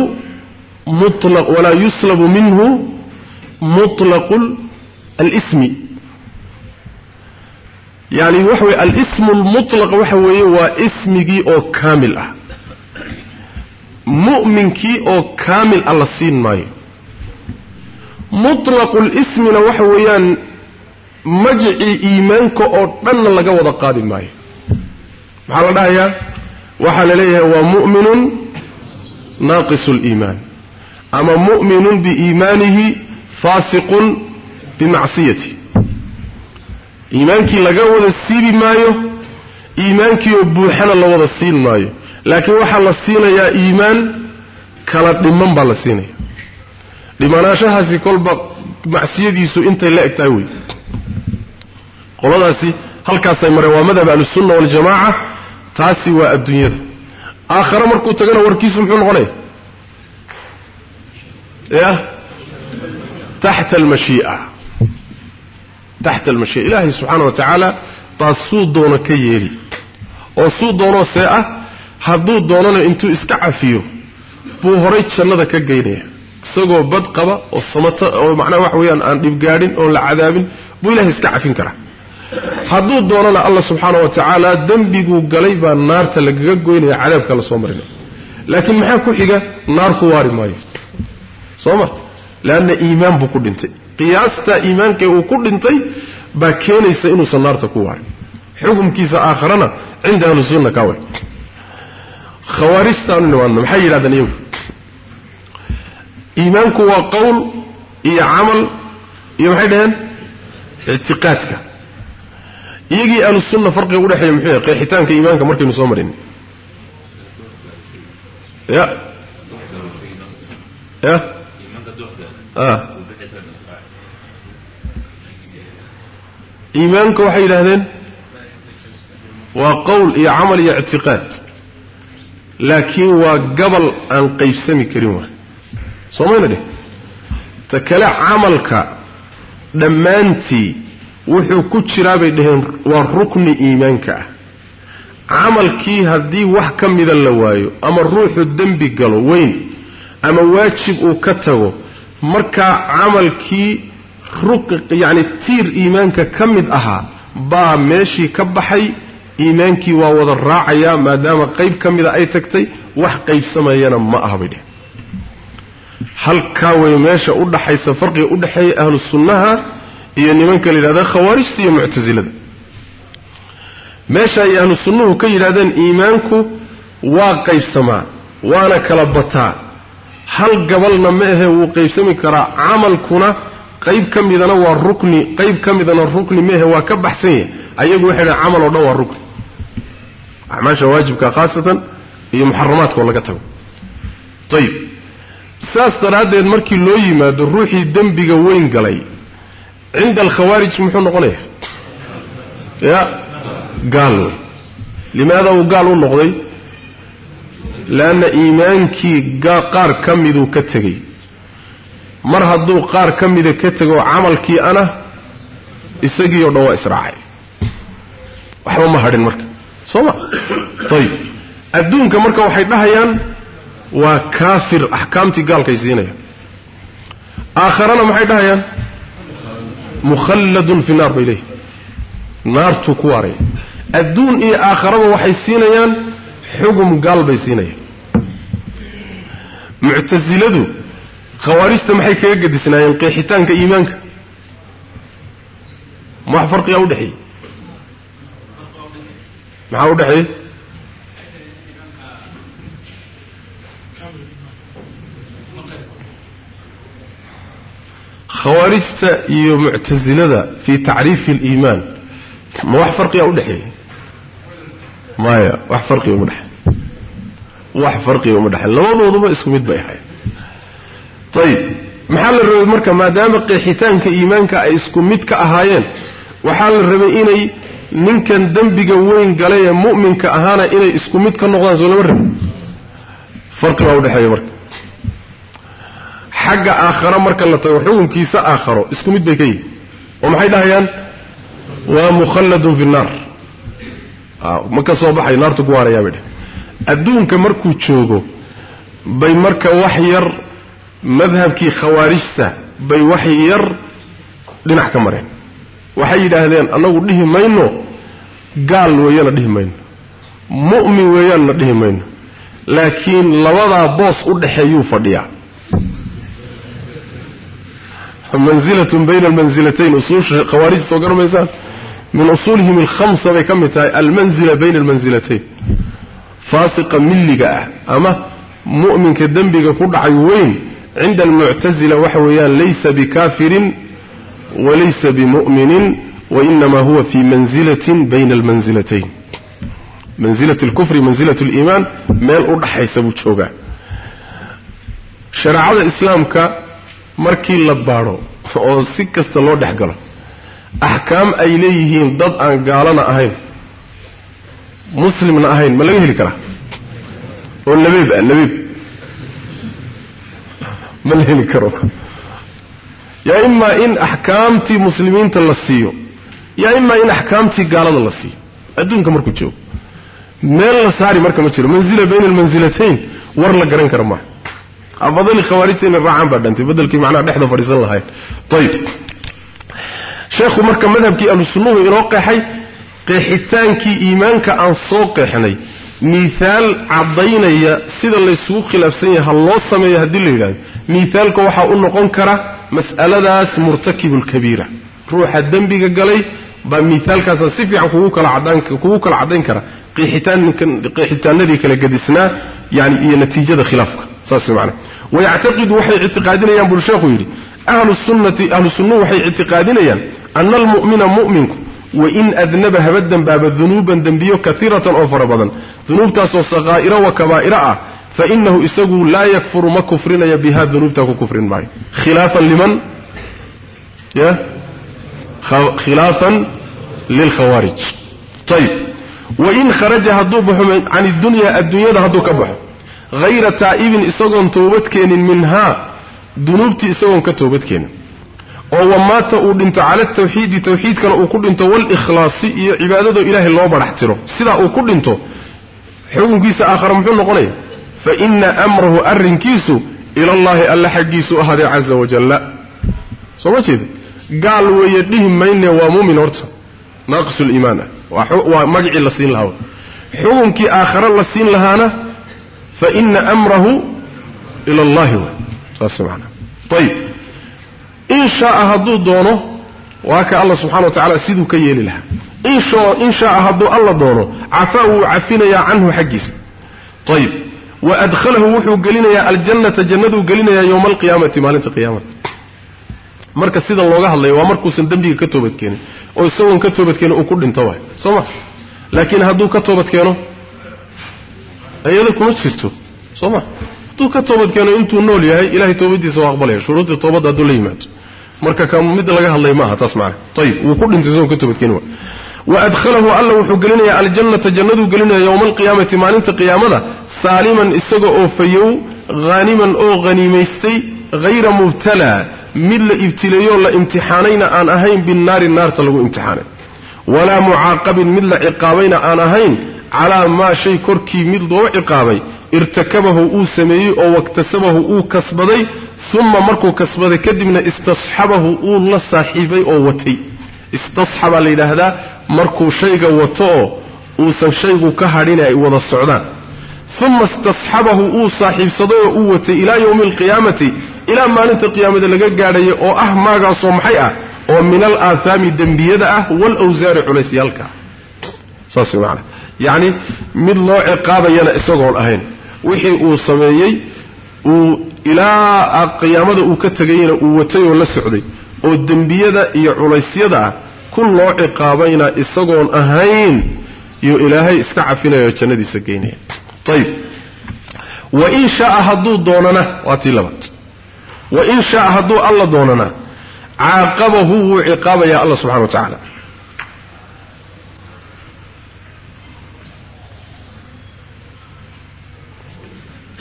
mulaq walaa yuslabu minhu muطlaqu alsmi yani waxa weye alismu lmutlaq waxa weeye waa ismigii oo kaamil ah. Mu'minkii oo kaamil ah la siin maayo. Mutlaqulismina waxa weeyaan magicii iimaanka oo dhanna laga wada qaadi maayo. Maxaa la dhahayaa? Waxaa la leeyahay waa mu'minun naaqisu liimaan ama mu'minun biiimaanihi faasiqun bimacsiyatihi iimaankii laga wada siibi maayo iimaankii oo buuxana la wada siin maayo. Laakiin waxaa la siinayaa iimaan kala dhiman baa la siinaya dhimanaashahaasi kolba macsiyadiisu intay la eg tahay wey. Qoladaasi halkaasay mareen waa madhab ahlusunna waljamaaca taasi waa adduunyada. Aakhare markuu tagana warkiisu muxuu noqonaya ya taxta almashii'a taxta almashii'a ilaahay subxaana wa tacaala baa suu doono ka yeeli oo suu doonoo see ah hadduu doonana intuu iska cafiyo buu horay jannada ka geynaya isagoo bad qaba oo samata oo macnaha waxa weeyaan aan dhibgaadhin oon la cadaabin buu ilahay iska cafin karaa hadduu doonana allah subxaana wa tacaala dembiguu galay baa naarta lagaga goynaya cadaabka la soo marinaya laakiin maxaa ku xiga naar ku waari maayo soo ma iimaan buu ku dhintay qiyaastaa iimaanka uu ku dhintay baa keenaysa inuusan naarta ku waarin xukumkiisa aakharana cinda ahlusunna ka way khawaarijtaanu nimaadno maxay yidhahdeen iyagu? Iimaanku waa qowl iyo camal iyo maxay dhaheen? Ictiqaadka. Iyagii ahlusunna farqiga udhexeeya muxuu yahay? Qeexitaanka iimaanka markaynu soo marin. Ya. Ya a iimaanka waxay yidhaahdeen waa qowl iyo camal iyo ictiqaad laakiin waa gabal aan qaybsami karin waay. Soo mayna dheh? Ta kale camalka dhammaantii wuxuu ku jiraa bay dhaheen waa rukni iimaanka ah. Camalkii haddii wax ka mida la waayo ama ruuxu dembi galo weyn ama waajib uu ka tago marka camalkii yani tiir iimaanka ka mid ahaa baa meeshii ka baxay. Iimaankii waa wada raacayaa maadaama qayb ka mida ay tagtay wax qaybsamayana ma aha bay dheh halkaa wey meesha u dhaxaysa farqiga u dhexeeya ahlu sunnaha iyo nimanka la yidhahda khawaarijta iyo muctasilada meesha ay ahlu sunnuhu ka yidhahdeen iimaanku waa qaybsamaa waana kala bataa. Hal gabalna ma ahe wuu qaybsami karaa camalkuna qayb ka midana waa rukni qayb ka midana rukni maahe waa ka baxsan yahay. Ayagu waxay dhahen camal oo dhan waa rukni. Acmaasha waajibka khaasatan iyo muxaramaadka oo laga tago. Ayib saas daraaddeed markii loo yimaado ruuxii dembiga weyn galay cinda alkhawaarij muxuu noqonayaa ya gaal. Wey limaada uu gaal u noqday? Leanna iimaankii qaar ka miduu ka tegey mar hadduu qaar ka mida ka tego camalkii ana isagii o dhan waa israacay. Waxba ma hadhin marka. Soo ma? Ayib adduunka marka waxay dhahayaan waa kaafir axkaamtii gaalkay siinayaan aakharana maxay dhahayaan? Mukhalladun fi naar bay leeyihi naartuu ku waaraya adduun iyo aakharaba waxay siinayaan xugum gaal bay siinayaan. Muctasiladu khawaarijta maxay kaga gedisnaayeen? qeexitaanka iimaanka. Ma wax farqigaa udhexeeyey maxaa udhexeeyey khawaarijta iyo muctasilada fii tacriifi aliimaan. Ma wax farqigaa udhexeeyey maya wax farqiga uma dhexey wax farqiga uma dhexey labadooduba isku mid bay ahayd ayib maxaa la rabay marka maadaama qeexitaanka iimaanka ay isku mid ka ahaayeen waxaa la rabay inay ninkan dembiga weyn galay ee mu'minka ahaana inay isku mid ka noqdaan soo lama rabin. Farqi baa udhexeeya marka. Xagga aakharo marka la tago xukunkiisa aakharo isku mid bay ka yihiin oo maxay dhahayaan? Waa mukhalladun fi nnaar ma ka soo baxay naartu ku waarayaa bay dheh. Adduunka markuu joogo bay marka wax yar madhabkii khawaarijta bay wax yar dhinac ka mareen. Waxay yidhaahdeen annagu dhihi mayno gaal weeyana dhihi mayno mu'min weeyaanna dhihi mayno laakiin labadaa boos u dhexeeyuu fadhiyaa. Manzilatun bayna almansilatayn usuusha khawaarijta soo garamaysaan min usuulihim alkhamsa bay ka mid tahay almanzila bayna almansilatayn faasiqa milliga ah ama mu'minka dembiga ku dhacay weyn cinda almuctasila waxa weeyaan laysa bikafirin walaysa bimu'minin wainama huwa fi manzilatin bayna almansilatayn manzilat alkufri manzilat aliimaan meel u dhaxaysa buu joogaa shareecada islaamka markii la baadho oo si kasta loo dhex galo axkaam ay leeyihiin dad aan gaalana ahayn muslimna ahayn ma laga heli karaa oo labeeb ah labeeb ma la heli karo. Yaa imaa in axkaamtii muslimiinta la siiyo yaa imaa in axkaamtii gaalada la siiyo. Adduunka markuu joogo meel la saari marka ma jiro manzila bayna almansilatayn war la garan kara maaha. Afadali khawaarijta inay raacaan baa dhantay badelkii macnaha dhexda fadhiisan lahayn ayib sheekhu marka madhabkii ahlusunnuhu inoo qeexay qeexitaankii iimaanka aan soo qeexnay miihaal caddaynaya sida laysugu khilaafsan yahay ha loo sameeyo haddii la yidhahdo. Miihaalka waxaa u noqon kara mas'aladaas murtakibulkabiira ruuxa dembiga galay baa miihaalkaasa si fiican kugu kala caddayn kara. Qeexitaanadii kala gedisnaa yani iyo natiijada khilaafka. Saas macana wayactaqidu waxay ictiqaadinayaan buu sheekhu yidhi. Ahlu sunnati ahlu sunnuhu waxay ictiqaadinayaan ana almu'mina mu'minku wain adnaba haba dembaaba dunuuban dembiyo kaiiratan oo fara badan dunuubtaasoo sakaa'ira wa kabaa'ira ah fainahu isagu laa yakfuru ma kufrinaya biha dunuubtaa ku kufrin maayo khilaafan liman ya khilaafan lilkhawaarij ayib wain kharaja hadduu baxo can iddunya adduunyada hadduu ka baxo hayra taa'ibin isagoon toobadkeenin minhaa dunuubtii isagoon ka toobadkeenin oo wamaata uu dhinto cala tawxiidi tawxiidkana uu ku dhinto walikhlaasi iyo cibaadadoo ilaahay loo badhax tiro. Sidaa uu ku dhinto xukunkiisa aakhara muxuu noqonaya fa ina amrahu arrinkiisu ilallaahi alla xaggiisu ahaaday caza wajalla soo ma jeeda gaal weeye dhihi mayne waa muumin horta. Naaqisuliimaan ah waa magacii la siin lahaa. Xukunkii aakhare la siin lahaana fa ina amrahu ila allahi way saas maanaa ayib in shaaa hadduu doono waa ka alla subxana wa tacala siduu ka yeeli lahaa. In shaaa hadduu alla doono cafaa wuu cafinayaa canhu xaggiisa. Ayib wa adkhalahu wuxuu gelinayaa aljannata jannaduu gelinayaa yowma alqiyaamati maalinta qiyaamada. Marka sida looga hadlayo waa markuusan dembiga ka toobadkeenin oo isagoon ka toobadkeenin uu ku dhinto waay. Soo ma? Laakiin hadduu ka toobadkeeno iyada kuma jirto. Soo ma? Hadduu ka toobadkeeno intuu nool yahay ilahay toobadiisa waa aqbalaya shuruudii toobadda hadduu la yimaado marka ka mid laga hadlay maaha taas macana ayib wuu ku dhintay isagoon ka toobadkeenin waay wa adkhalahu alla wuxuu gelinayaa aljannata jannaduu gelinaya yowma alqiyaamati maalinta qiyaamada saaliman isaga oo fayow haaniman oo haniimaystay hayra mubtalaa mid la ibtileeyoo la imtixaanayna aan ahayn binnaari naarta lagu imtixaanay. Walaa mucaaqabin mid la ciqaabayna aan ahayn calaa maa shay korkii mid loo ciqaabay irtakabahu uu sameeyey oo waktasabahu uu kasbaday uma markuu kasbaday kadibna istasxabahu uu la saaxiibay oo watay istasxabaa la yidhaahdaa markuu shayga wato oo uusan shaygu ka hadhin ay wada socdaan uma istasxabahu uu saaxiibsaday oo uu watay ilaa yowmi alqiyaamati ilaa maalinta qiyaamada laga gaadhaya oo ah maagaasoo maxay ah oo min al aathaami dembiyada ah waalawsaari culaysyaalka saas macana yacni mid loo ciqaabayana isagoon ahayn wixii uu sameeyey uu ilaa qiyaamada uu ka tegayna uu watay oo la socday oo dembiyada iyo culaysyada ah ku loo ciqaabayna isagoon ahayn iyo ilaahay iska cafinayo jannadiisa geynaya ayib wain shaaa hadduu doonana waa tii labaad. Wain shaaa hadduu alla doonana caaqabahu wuu ciqaabayaa alla subxana wa tacaala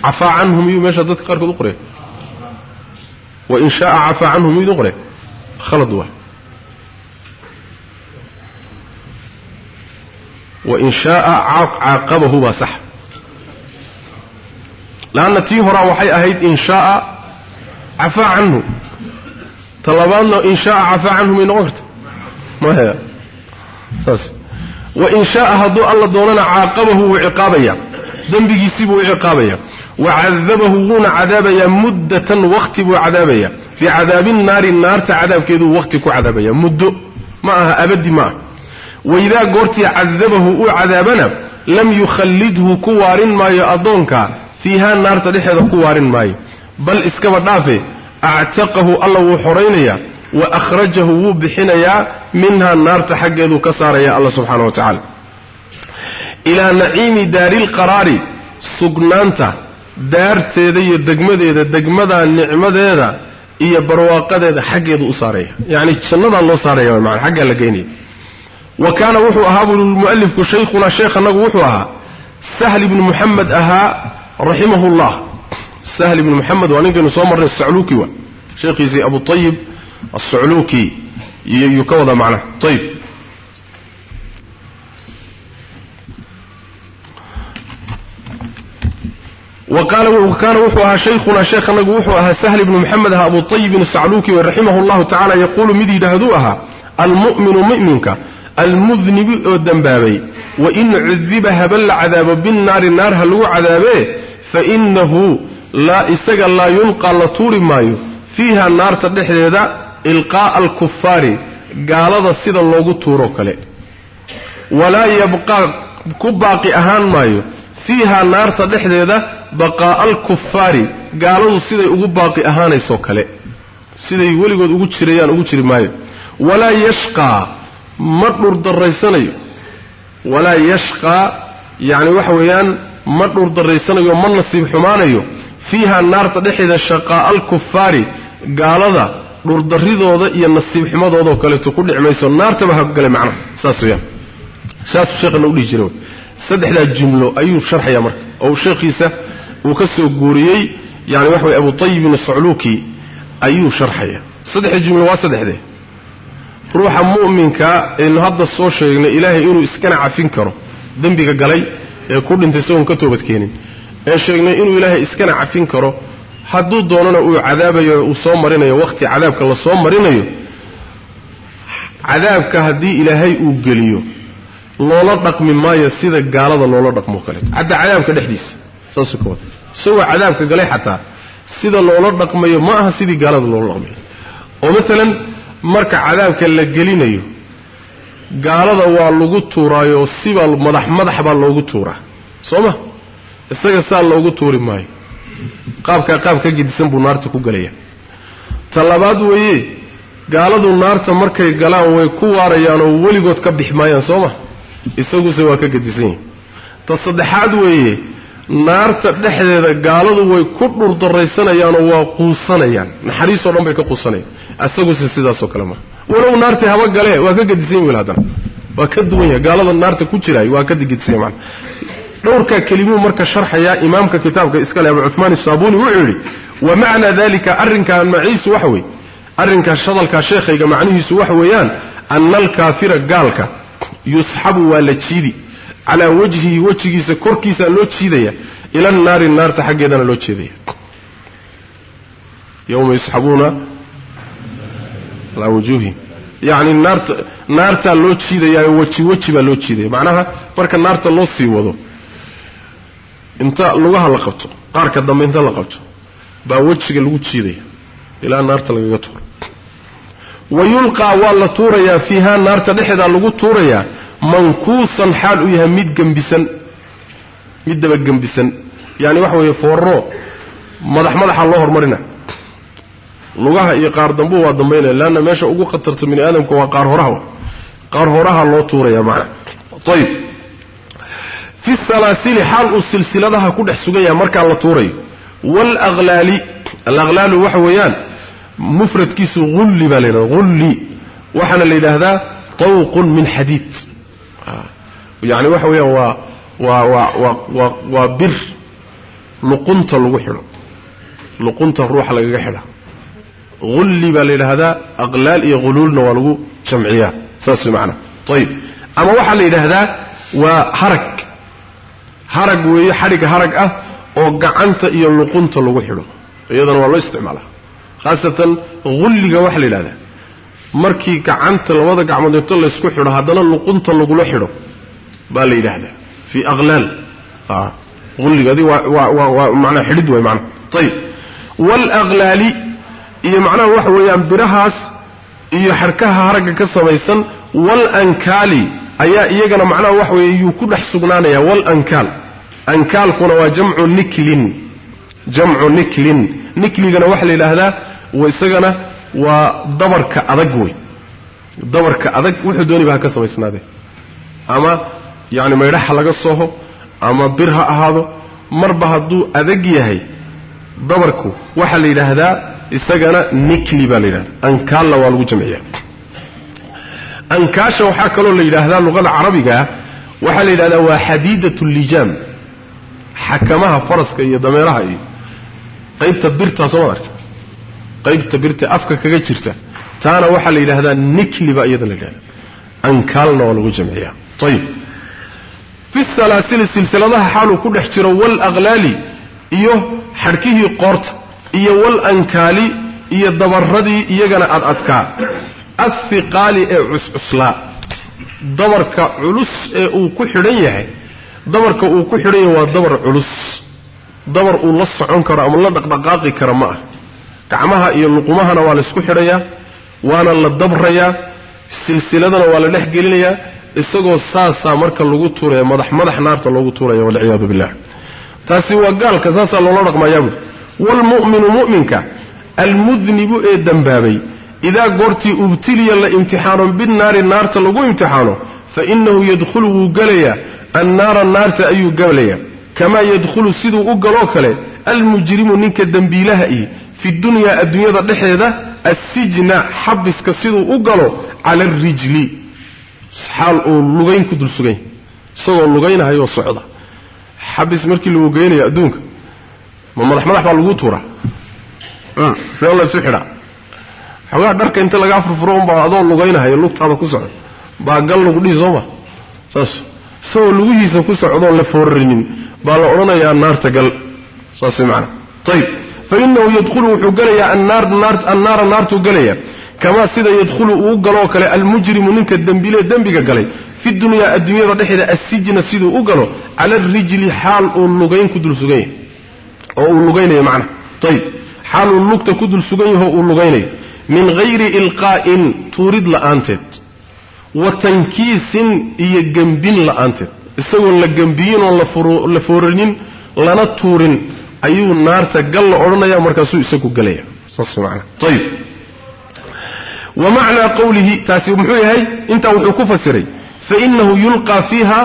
cafaa canhu miyuu meesha dadka qaarkood u qoreen wain shaaa cafaa canhu miyuu idin qoreen khalad waa. Wain shaaa caaqabahu baa sax. Laanna tii horaa waxay ahayd in shaaa cafaa canhu ta labaadna in shaaa cafaa canhu may noqon karta maya saas. Wain shaaa hadduu alla doonana caaqabahu wuu ciqaabaya. Dembigiisii buu u ciqaabaya wacadabahu wuuna cadaabayaa muddatan wakti buu cadaabaya bicadaabi naari naarta cadaabkeeduu wakti ku cadaabaya muddo ma aha abadi ma aha waidaa goortii cadabahu uu cadaabana lam yukhallidhu ku waarin maayo addoonka fiihaa naarta dhexeeda ku waarin maayo bal iskaba dhaafe actaqahu alla wuu xoraynayaa wa akhrajahu wuu bixinayaa minhaa naarta xaggeeduu ka saaraya alla subxaana wa tacaala ilaa naciimi daarilqaraari sugnaanta daarteeda iyo degmadeeda degmadaa nicmadeeda iyo barwaaqadeeda xaggeedu u saaraya. Yacni jannadaa loo saaraya maana xaggaa la geynaya wa kaana wuxuu ahaa buu mualifku shaykhunaa sheekhanagu wuxuu ahaa sahl ibnu muxamed ahaa raximahu llah sahl ibnu muxamed waa ninkaynu soo marnay sacluuki waa sheekhiisii abu ayib asacluuki iyuu ka wadaa macnaha ayib wa kaana wuxuu ahaa shaykhunaa sheekhanagu wuxuu ahaa sahl ibnu muxamed ahaa abu ayibin sacluuki raximahu llahu tacala yaquulu mid yidhaahduu ahaa almu'minu mu'minka almudnibi oo dembaabay wain cudiba haba la cadaabo binnaari naar ha lagu cadaabee fainahu isaga laa yulqaa la tuuri maayo fiiha naarta dhexdeeda ilqaa'a alkufaari gaalada sida loogu tuuro kale. Walaa yabqaa ku baaqi ahaan maayo fiiha naarta dhexdeeda baqaa'a alkufaari gaaladu siday ugu baaqi ahaanaysoo kale siday weligood ugu jirayaan ugu jiri maayo. Walaa yashqaa ma dhurdarraysanayo walaa yashqaa yacni waxa weeyaan ma dhurdarraysanayo ma nasiib xumaanayo. Fiiha naarta dhexeeda shaqaa'a alkufaari gaalada dhurdarridooda iyo nasiib xumadoodaoo kaleeto ku dhici mayso naartaba ha gale saas weyaan saasuu sheekhana u dhihi jira saddexdaa jumlo ayuu sharxaya marka. Oo sheekhiisa uu ka soo guuriyey yani waxa weye abu tayibin ayuu sharxaya. Saddexda jumlo waa saddexdee ruuxa mu'minka aynu hadda soo sheegnay ilaahay inuu iskana cafin karo dembiga galay ee ku dhintay isagoon ka toobadkeenin ee sheegnay inuu ilaahay iskana cafin karo hadduu doonana uu cadaabayo uu soo marinayo wakhti cadaabka la soo marinayo cadaabka haddii ilaahay uu geliyo loola dhaqmi maayo sida gaalada loola dhaqmoo kaleeto hadda cadaabka dhexdiisa saasuu ka wada isagoo cadaabka galay xataa. Sida loola dhaqmayo ma aha sidii gaalada loola dhaqmayo oo maalan marka cadaabka la gelinayo gaalada waa lagu tuuraayoo siba madax madax baa loogu tuuraa. Soo ma? Isaga saa loogu tuuri maayo. Qaabkaa qaab ka gedisan buu naarta ku gelaya ta labaad weeye gaaladu naarta markay galaan way ku waarayaan oo weligood ka bix maayaan soo ma? Isaguse waa ka gedisan yihiin ta saddexaad weeye naarta dhexdeeda gaaladu way ku dhurdarraysanayaanoo waa quusanayaan. Naxariisoo dhan bay ka quusanayaan. Isaguse sidaasoo kale maa walow naartii haba gale waa ka gedisan wil haddana. Waa ka duwan yahay. Gaalada naarta ku jiraay waa ka gedisan yahy maana dhowrkaa kelimuu marka sharxayaa imaamka kitaabka iskale abu cuhmaan isaabuni wuxuu yidhi wa macnaa dalika arrinkan maciisu waxa weeye arrinkaa shadalkaa sheekhayga macnihiisu waxa weeyaan ana alkaafira gaalka yusxabu waa la jiidi calaa wajhihi wejigiisa korkiisaa loo jiidaya ila annaari naarta xaggeedana loo jeedaya yowma yusxabuuna calaa wujuuhihim yacni naarta naartaa loo jiidayaayo weji weji baa loo jiidaya. Macnaha marka naarta loo sii wado inta lugaha la qabto qaarka dambe inta la qabto baa wejiga lagu jiidaya ilaa naarta lagaga tuuro. Wa yulqaa waa la tuurayaa fiihaa naarta dhexeedaa lagu tuurayaa mankuusan xaal u yahay mid gembisan mid daba gembisan yaani waxa weeye foorro madax madaxa loo hormarina. Lugaha iyo qaar dambu waa dambaynaya leanna meesha ugu khatarta bini aadamka waa qaar horaha qaar horaha loo tuuraya macna. Ayib fi salaasili xaal uu silsiladaha ku dhex sugan yahay markaa la tuurayo. Waalaqlaali alaqlaalu waxa weeyaan mufradkiisu hulli baa la yidhahda hulli waxaana la yidhaahdaa tawqun min xadiid yani waxa weeyaan waa waa waa waa waa bir luqunta lagu xidho. Luqunta ruuxa lagaga xidha. Hulli baa la yidhaahdaa aqlaal iyo huluulna waa lagu jamciyaa. Saas way macana ayib ama waxaa la yidhaahdaa waa harag. Harag weeye xadhig harag ah oo gacanta iyo luqunta lagu xidho. Iyadana waa loo isticmaalaa. Khaasatan hulliga waxaa la yidhahdaa markii gacanta labada gacmood inta laysku xidho haddana luqunta lagula xidho baa la yidhaahdaa. Fii aqlaal. Hulliga adi waa macnaa xidhid way macnaha ayib waalaqlaali iyo macnaha waxa weeyaan birahaas iyo xadhkaha haragga ka samaysan waalankaali ayaa iyagana macnaha waxa weeye yuu ku dhex sugnaanaya waalankaal ankaalkuna waa jamcu niklin. Jamcu niklin. Nikligana waxaa la yidhaahdaa isagana waa dabarka adag wey dabarka adag wuxuu dooniba ha ka samaysnaadee. Ama yacni maydhaxa laga soho ama bir ha ahaado marba hadduu adag yahay dabarku waxaa la yidhaahdaa isagana nikli baa la yidhahda ankaalna waa lagu jamciya ankaasha waxaa kaloo la yidhaahdaa luqada carabiga ah waxaa la yidhahdaa waa xadiidat lijaam xakamaha faraska iyo dameeraha iyo qaybta birtaa sooma arka qaybta birta afka kaga jirta taana waxaa la yidhaahdaa nikli baa iyada la yidhahda ankaalna waa lagu jamciya ayib fi salaasili silsiladaha xaaluu ku dhex jiro waalaqlaali iyo xadhkihii qoorta iyo walankaali iyo dabaradii iyagana ad adkaa. Ahiqaali ee cuscuslaa dabarka culus ee uu ku xidhan yahay dabarka uu ku xidhan yahay waa dabar culus. Dabar uu la socon karo ama la dhaqdhaqaaqi kara ma ah gacmaha iyo luqumahana waa laysku xidhayaa waana la dabrayaa silsiladana waa la dhex gelinayaa isagoo saasaa marka lagu tuuraya madax madax naarta loogu tuuraya walciyaadu billah taasi waa gaalka saasaa loola dhaqmayaa buui waalmu'minu mu'minka almudnibu ee dembaabay idaa goortii ubtiliya la imtixaano binnaari naarta lagu imtixaano fa innahu yadkhulu wuu gelayaa annaara naarta ayuu galayaa kamaa yadkhulu siduu u galoo kale almujrimu ninka dembiilaha ihi fi dunyaa adduunyada dhexeeda assijna xabiska siduu u galo cala arijli xaal uu lugayn ku dul sugan yahy isagoo lugaynahayoo socda. Xabis markii lagu geynayo adduunka ma madax madax baa laguu tuuraa. See laysu xidhaa xoogaa dharka inta lagaa furfuro unbaa adoo lugaynahayo lugtaada ku socdo baa gal lagu dhihi sooma saas. Isagoo lugihiisa ku socdoon la foorarinin baa la odhanayaa naarta gal. Saas macanaa ayib fainahu yadkhulu wuxuu gelayaa annaara naartuu gelaya kamaa sida yadkhulu uu galoo kale almujrimu ninka dembilee dembiga galay fi dunyaa adduunyada dhexeeda assijna siduu u galo cala arijli xaal uu lugayn ku dul sugan yahay oo uu lugaynayo macnaha ayib xaal uu lugta ku dul sugan yaho uu lugaynayo min hayri ilqaa'in tuurid la'aanteed wa tankiisin iyo gembin la'aanteed isagoon la gembiyin oon la foorinin lana tuurin ayuu naarta gal la odhanaya markaasuu isagu gelaya saas maana ayib wa macnaa qawlihi taasi muxuu yahay intaa wuxuu ku fasiray fainahu yulqaa fiiha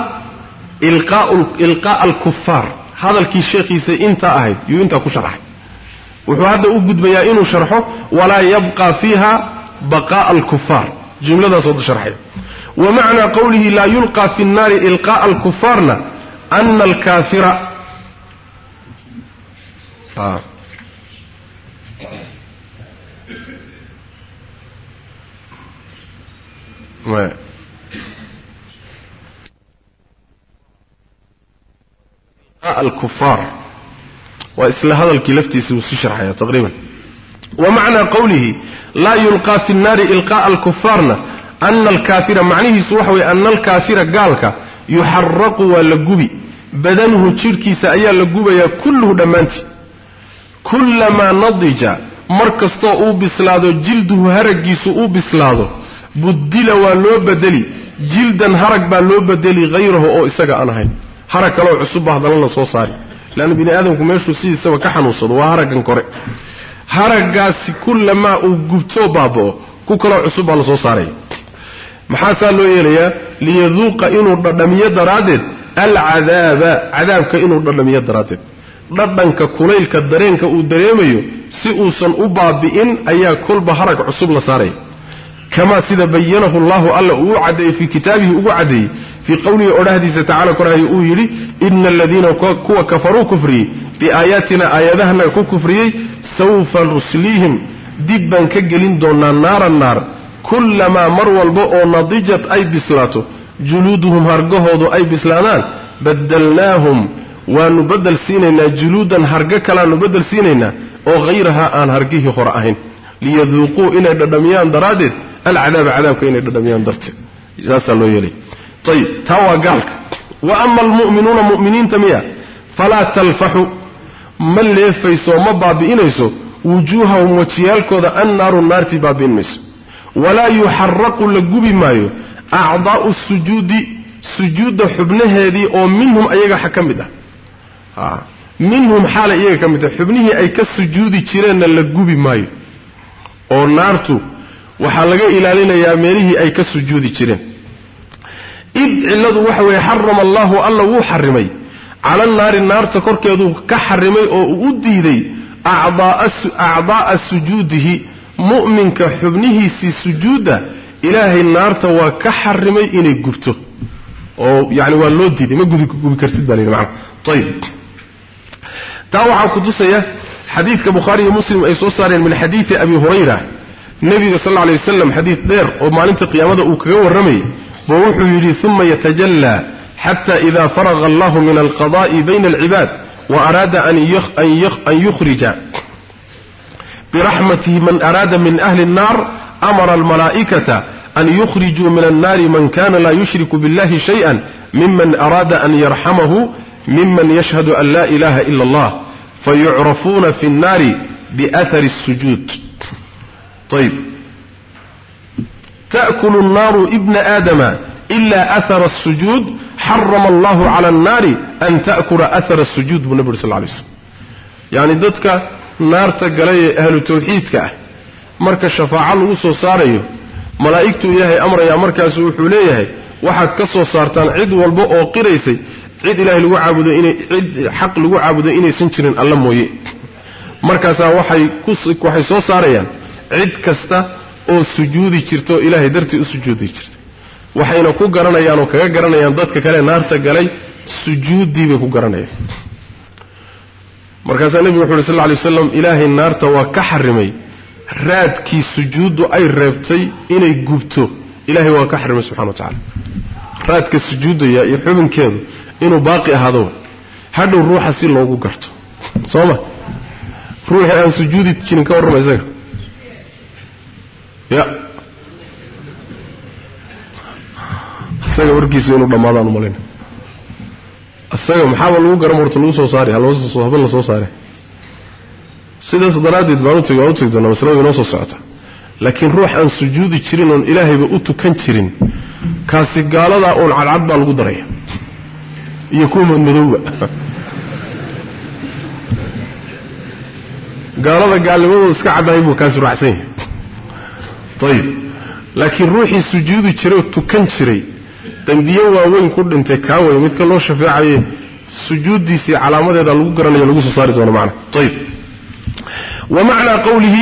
ilqaa'a alkufaar hadalkii sheekhiisa intaa ahayd yuu intaa ku sharxay. Wuxuu hadda u gudbayaa inuu sharxo walaa yabqa fiiha baqaa'a alkufaar jumladaas wada sharxaya wa macnaa qawlihi laa yulqaa fi nnaari ilqaa'a alkufaarna ana alkaafira alkufaar waa isla hadalkii laftiisa uu sii sharxaya taqriiban. Wa macnaa qawlihi laa yulqaa fi nnaari ilqaa'a alkufaarna ana alkaafira macnihiisu waxa weye ana alkaafira gaalka yuxaraqu waa la gubi. Badanuhu jidhkiisa ayaa la gubayaa kulluhu dhammaantii kullamaa nadija mar kastoo uu bislaado jilduhu haraggiisu uu bislaado. Buddila waa loo bedeli jildan harag baa loo bedeli hayrahu oo isaga aan ahayn. Harag kaloo cusubba haddana la soo saari. Leanna bini aadamku meeshuu sidiisaba ka xanuunsado waa haraggan kore. Haraggaasi kullamaa uu gubtoo baaba'o ku kaloo cusub baa la soo saaraya maxaasaa loo yeelayaa? Liyaduuqa inuu dhadhamiyo daraaddeed alcadaaba cadaabka inuu dhadhamiyo daraaddeed dhadhanka kulaylka dareenka uu dareemayo si uusan u baabi'in ayaa kolba harag cusub la saaraya kamaa sida bayanahu allahu alla uu caddeeyey fii kitaabihi ugu caddeeyey fii qowlihi odhahdiisa tacala koraayo uu yidhi ina aladiina kuwa kafaruu kufriyey biaayaatina aayadahana ku kufriyey sawfa nusliihim dib baan ka gelin doonaa naara naar kullamaa mar walba oo nadijat ay bislaato juluuduhum hargahoodu ay bislaadaan badalnaahum waanu bedel siinaynaa juluudan hargo kalaanu bedel siinaynaa oo hayrahaa aan hargihii hore ahayn. Liyaduuquu inay dhadhamiyaan daraaddeed alcadaaba cadaabka inay dhadhamiyaan darteed. Saasaa loo yeelay. Ayib taa waa gaalka. Wa ama almu'minuuna mu'miniinta miya falaa talfaxu ma leefayso ma baabi'inayso wujuuhahum wajiyaalkooda annaaru naartii baabi'in mayso walaa yuxaraqu la gubi maayo acdaa'u sujuudi sujuudda xubnaheedii oo minhum ayaga ka mid ah minhum xaalay iyaga ka mid ah xubnihii ay ka sujuudi jireenna la gubi maayo. Oo naartu waxaa laga ilaalinayaa meelihii ay ka sujuudi jireen. Id cilladu waxa weeye xarama allahu alla wuu xarimay. Cala naari naarta korkeeduu ka xarimay oo uu u diiday acdaa'a sujuudihi. Mu'minka xubnihiisii sujuudda ilaahay naarta waa ka xarimay inay gubto. Oo yani waa loo diiday. Ma gubi kartid baa la yidhi macana ayib taa waxaa kutusaya xadiidka bukhaari iyo muslim ay soo saareen min xadiidi abi hurayra. Nebiga sal lla lay wasalam xadiid dheer oo maalinta qiyaamada uu kaga warramayay boo wuxuu yidhi uma yatajallaa xata ida faraqa allahu min alqada'i bayna alcibaad wa araada an yukhrija biraxmatihi man araada min ahli الnar amara almalaa'ikata an yukhrijuu min annaari man kana laa yushriku biاllahi shayئa miman araada an yarxamahu miman yashhadu an laa ilaha ila اllah fayucrafuuna fi اnnaari biahari الsujuud ayb ta'kulu الnaaru ibna aadama ila ahara الsujuud xarama allahu cala annaari an ta'kula ahara الsujuud buu nabi uri sal lay slm yacni dadka naarta galay ee ahlu tawxiidka ah marka shafaaco lagu soo saarayo malaa'igtuu ilaahay amrayaa markaasu wuxuu leeyahay waxaad ka soo saartaan cid walba oo qiraysay cid ilahay lagu caabudo inay cid xaq lagu caabudo inaysan jirin alla mooye. Markaasaa waxay waxay soo saarayaan cid kasta oo sujuudi jirta oo ilaahay dartii u sujuudi jirta waxayna ku garanayaan oo kaga garanayaan dadka kale naarta galay sujuuddii bay ku garanayaan. Markaasaa nebigu wuxu uhi sal lla lay waslam ilaahay naarta waa ka xarimay. Raadkii sujuuddu ay reebtay inay gubto ilahay waa ka xarimay subxana wa tacala raadka sujuuddaya iyo xubinkeedu inuu baaqi ahaado hadhow ruuxa si loogu garto. Soo ma ruuxii aan sujuudi jirin ka warrama isaga. Ya. Isaga warkiisu inuu dhammaadaan umalayna isaga maxaaba lagu garan horta lagu soo saari? Haba la soo saare sidaas daraaddeed baan utg waan utegi doonaa inoo soo socota. Laakiin ruux aan sujuudi jirin oon ilaahayba u tukan jirin kaasi gaaladaa uun cadcad baa lagu daraya iyo kuwa madmadowba gaalada gaalnimadooda iska caddahay buu kaasi raacsan yahay. Ayib laakiin ruuxii sujuudi jiray oo tukan jiray dembiye waaweyn ku dhintay kaa wey midka loo shafeecaye sujuuddiisii calaamadeeda lagu garanaya lagu soo saari doono macna. Ayib wa macnaa qowlihi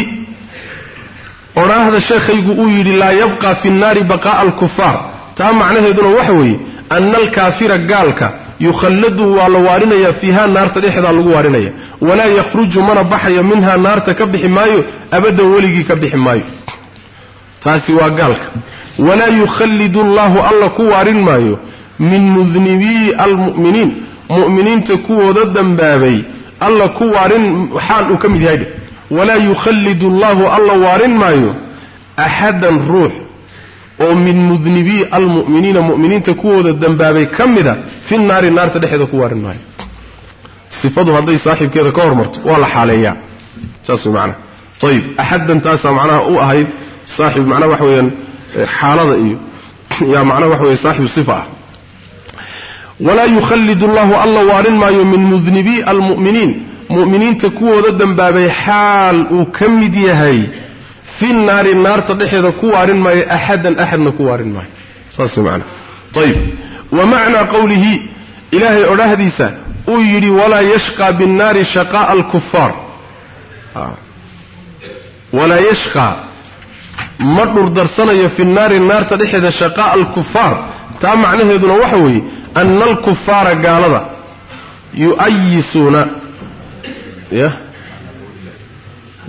odhaahda sheekhaygu uu yidhi laa yabqa fi nnaari baqaa'a alkufaar taa macnaheeduna waxa weeye ana alkaafira gaalka yukhalladu waa la waarinayaa fiiha naarta dhexdaa lagu waarinaya. Walaa yakhruju mana baxayo minhaa naarta ka bixi maayo abadan weligii ka bixi maayo. Taasi waa gaalka. Walaa yukhallidu allahu alla ku waarin maayo min mudnibii almu'miniin. Mu'miniinta kuwooda dembaabay alla ku waarin xaal uu ka mid yahay. Walaa yukhallidu allahu alla waarin maayo axadan ruux oo min mudnibii almu'miniina mu'miniinta kuwooda dembaabay ka mida fi naari naarta dhexeeda ku waarin maayo. Sifadu hadday saaxiibkeeda ka hormarto waa la xaaleeyaa. Saas macnaha. Ayib axaddan taasaa macnaha u ahayd saaxib macnaha waxa weeyaan xaalada iyo yaa macnaha waxa weeye saaxibu sifa ah. Walaa yukhallidu allahu alla waarin maayo min mudnibii almu'miniin. Mu'miniinta kuwooda dembaabay xaal uu ka mid yahay fi naari naarta dhexeeda ku waarin maayo axadan axadna ku waarin maayo saas macnaha ayib wa macnaa qowlihi ilaahay odhahdiisa uu yidhi walaa yashqaa binnaari shaqaa'a alkufaar walaa yashqaa ma dhurdarsanayo fi naari naarta dhexeeda shaqaa'a alkufaar taa macnaheeduna waxa weeye ana alkufaara gaalada yu'ayisuuna ya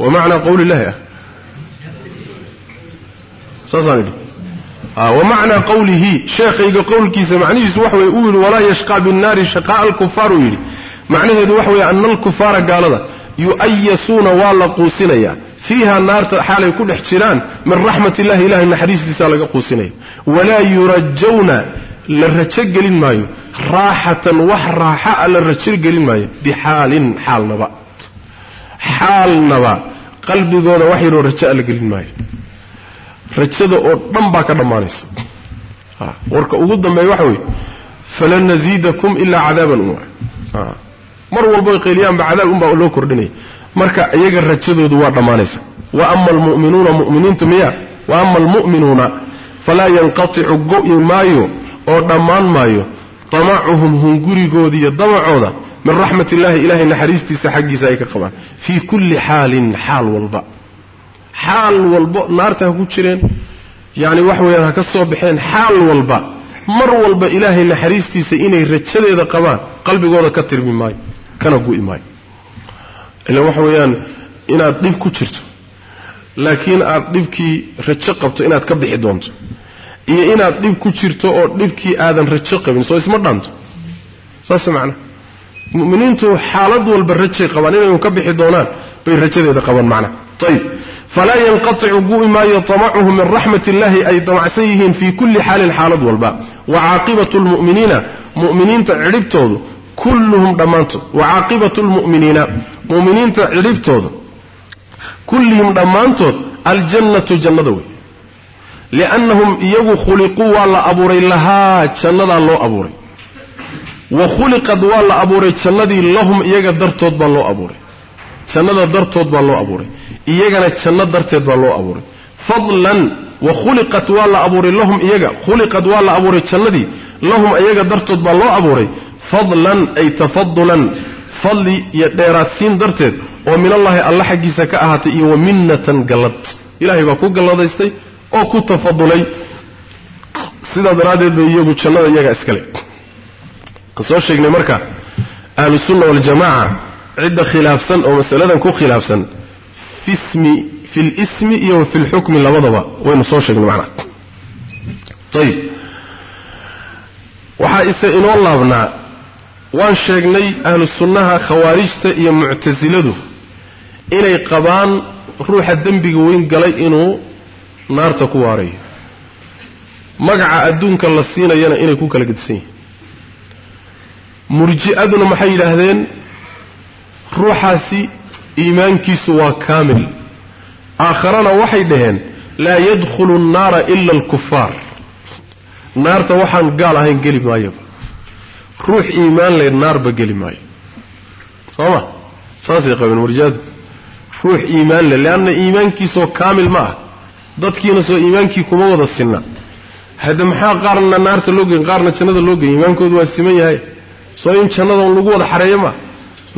wa macnaa qowli illahi ah saasaan idhi wa macnaa qowlihi sheekhayga qowlkiisa macnihiisu waxa weye uu yidhi walaa yashqaa binnaari shaqaa'a alkufaar uu yidhi. Macnaheedu waxa weeye ana alkufaara gaalada yu'ayasuuna waa la quusinayaa fiiha naarta xaalay ku dhex jiraan min raxmat illahi ilahay naxariistiisa laga quusinaya. Walaa yurajawna la rajo gelin maayo. Raaxatan wax raaxa a la rajo gelin maayo. Bixaalin xaalnaba. Xaalnaba. Qalbigooda wax yaroo rajo a la gelin maayo rajada oo dhan baa ka dhammaanaysa. Warka ugu dambeeya waxa weeye falan naziidakum ilaa cadaaban uma mar walbo qayliyaanba cadaab unbaa loo kordhinaya. Marka iyaga rajadoodu waa dhammaanaysa. Wa ama almu'minuuna mu'miniintu miya wa ama almu'minuuna falaa yanqaticu go'i maayo oo dhammaan maayo damacuhum hungurigooda iyo damacooda min raxmat illahi ilahay naxariistiisa xaggiisa ay ka qabaan. Fii kulli xaalin xaal walba xaal walbo naarta ha ku jireen yacni wax weeyaan ha ka soo baxeen xaal walba mar walba ilaahay naxariistiisa inay rajadeeda qabaan qalbigooda ka tirmi maayo kana gu'i maayo ilaan waxa weeyaan inaad dhib ku jirto laakiin aad dhibkii rajo qabto inaad ka bixi doonto iyo inaad dhib ku jirto oo dhibkii aadan rajo qabin soo isma dhaanto. Saas macna. Mu'miniintu xaalad walba rajay qabaan inay ka bixi doonaan bay rajadeeda qabaan macna. Ayib falaa yanqaticu gu'i maayo tamacuhu min raxmat illahi ay damacsan yihiin fii kulli xaalin xaalad walba wa caaqibatu lmu'miniina mu'miniinta cidhibtoodu kulluhum dhammaantood wa caaqibatu lmu'miniina mu'miniinta cidhibtooda kullihim dhammaantood aljannatu jannada wey liannahum iyagu khuliquu waa la abuuray lahaa jannadaa loo abuuray wa khuliqad waa la abuuray jannadii lahum iyaga dartood baa loo abuuray jannada dartood baa loo abuuray iyagana janno darteed baa loo abuuray. Fadlan wa khuliqat waa la abuuray lahum iyaga. Khuliqad waa la abuuray jannadii. Lahum iyaga dartood baa loo abuuray. Fadlan ay tafadulan fadli iyo dheeraadsiin darteed oo minallaahi alla xaggiisa ka ahaatay iyo wa minnatan gallad. Ilaahay baa ku galladaystay oo ku tafadulay sidaa daraaddeed bay iyagu jannada iyaga iskale. Soo sheegnay marka ahlusunna waljamaaca cidda khilaafsan oo masaladan ku khilaafsan fi lismi iyo wa fi lxukmi labadaba waynu soo sheegnay macnaa ayib waxaa ise inoo laabnaa waan sheegnay ahlu sunnaha khawaarijta iyo muctasiladu inay qabaan ruuxa dembiga weyn galay inuu naarta ku waarayo magaca adduunka la siinayana inay ku kala gedisan yihiin. Murji'aduna maxay yidhaahdeen? Ruuxaasi iimaankiisu waa kaamil. Aakharana waxay dhaheen laa yadkhulu annaara ila alkufaar naarta waxaan gaal ahayn geli maayoba ruux iimaan leh naarba geli maayo. Soo ma saasay qabeen murji'adu ruux iimaan leh leanna iimaankiisoo kaamil ma ah. Dadkiina soo iimaankii kuma wada sinna. Hadda maxaa qaarna naarta loo geyn qaarna jannada loo geyn iimaankoodu waa siman yahay. Soo in jannada un lagu wada xareeyo maa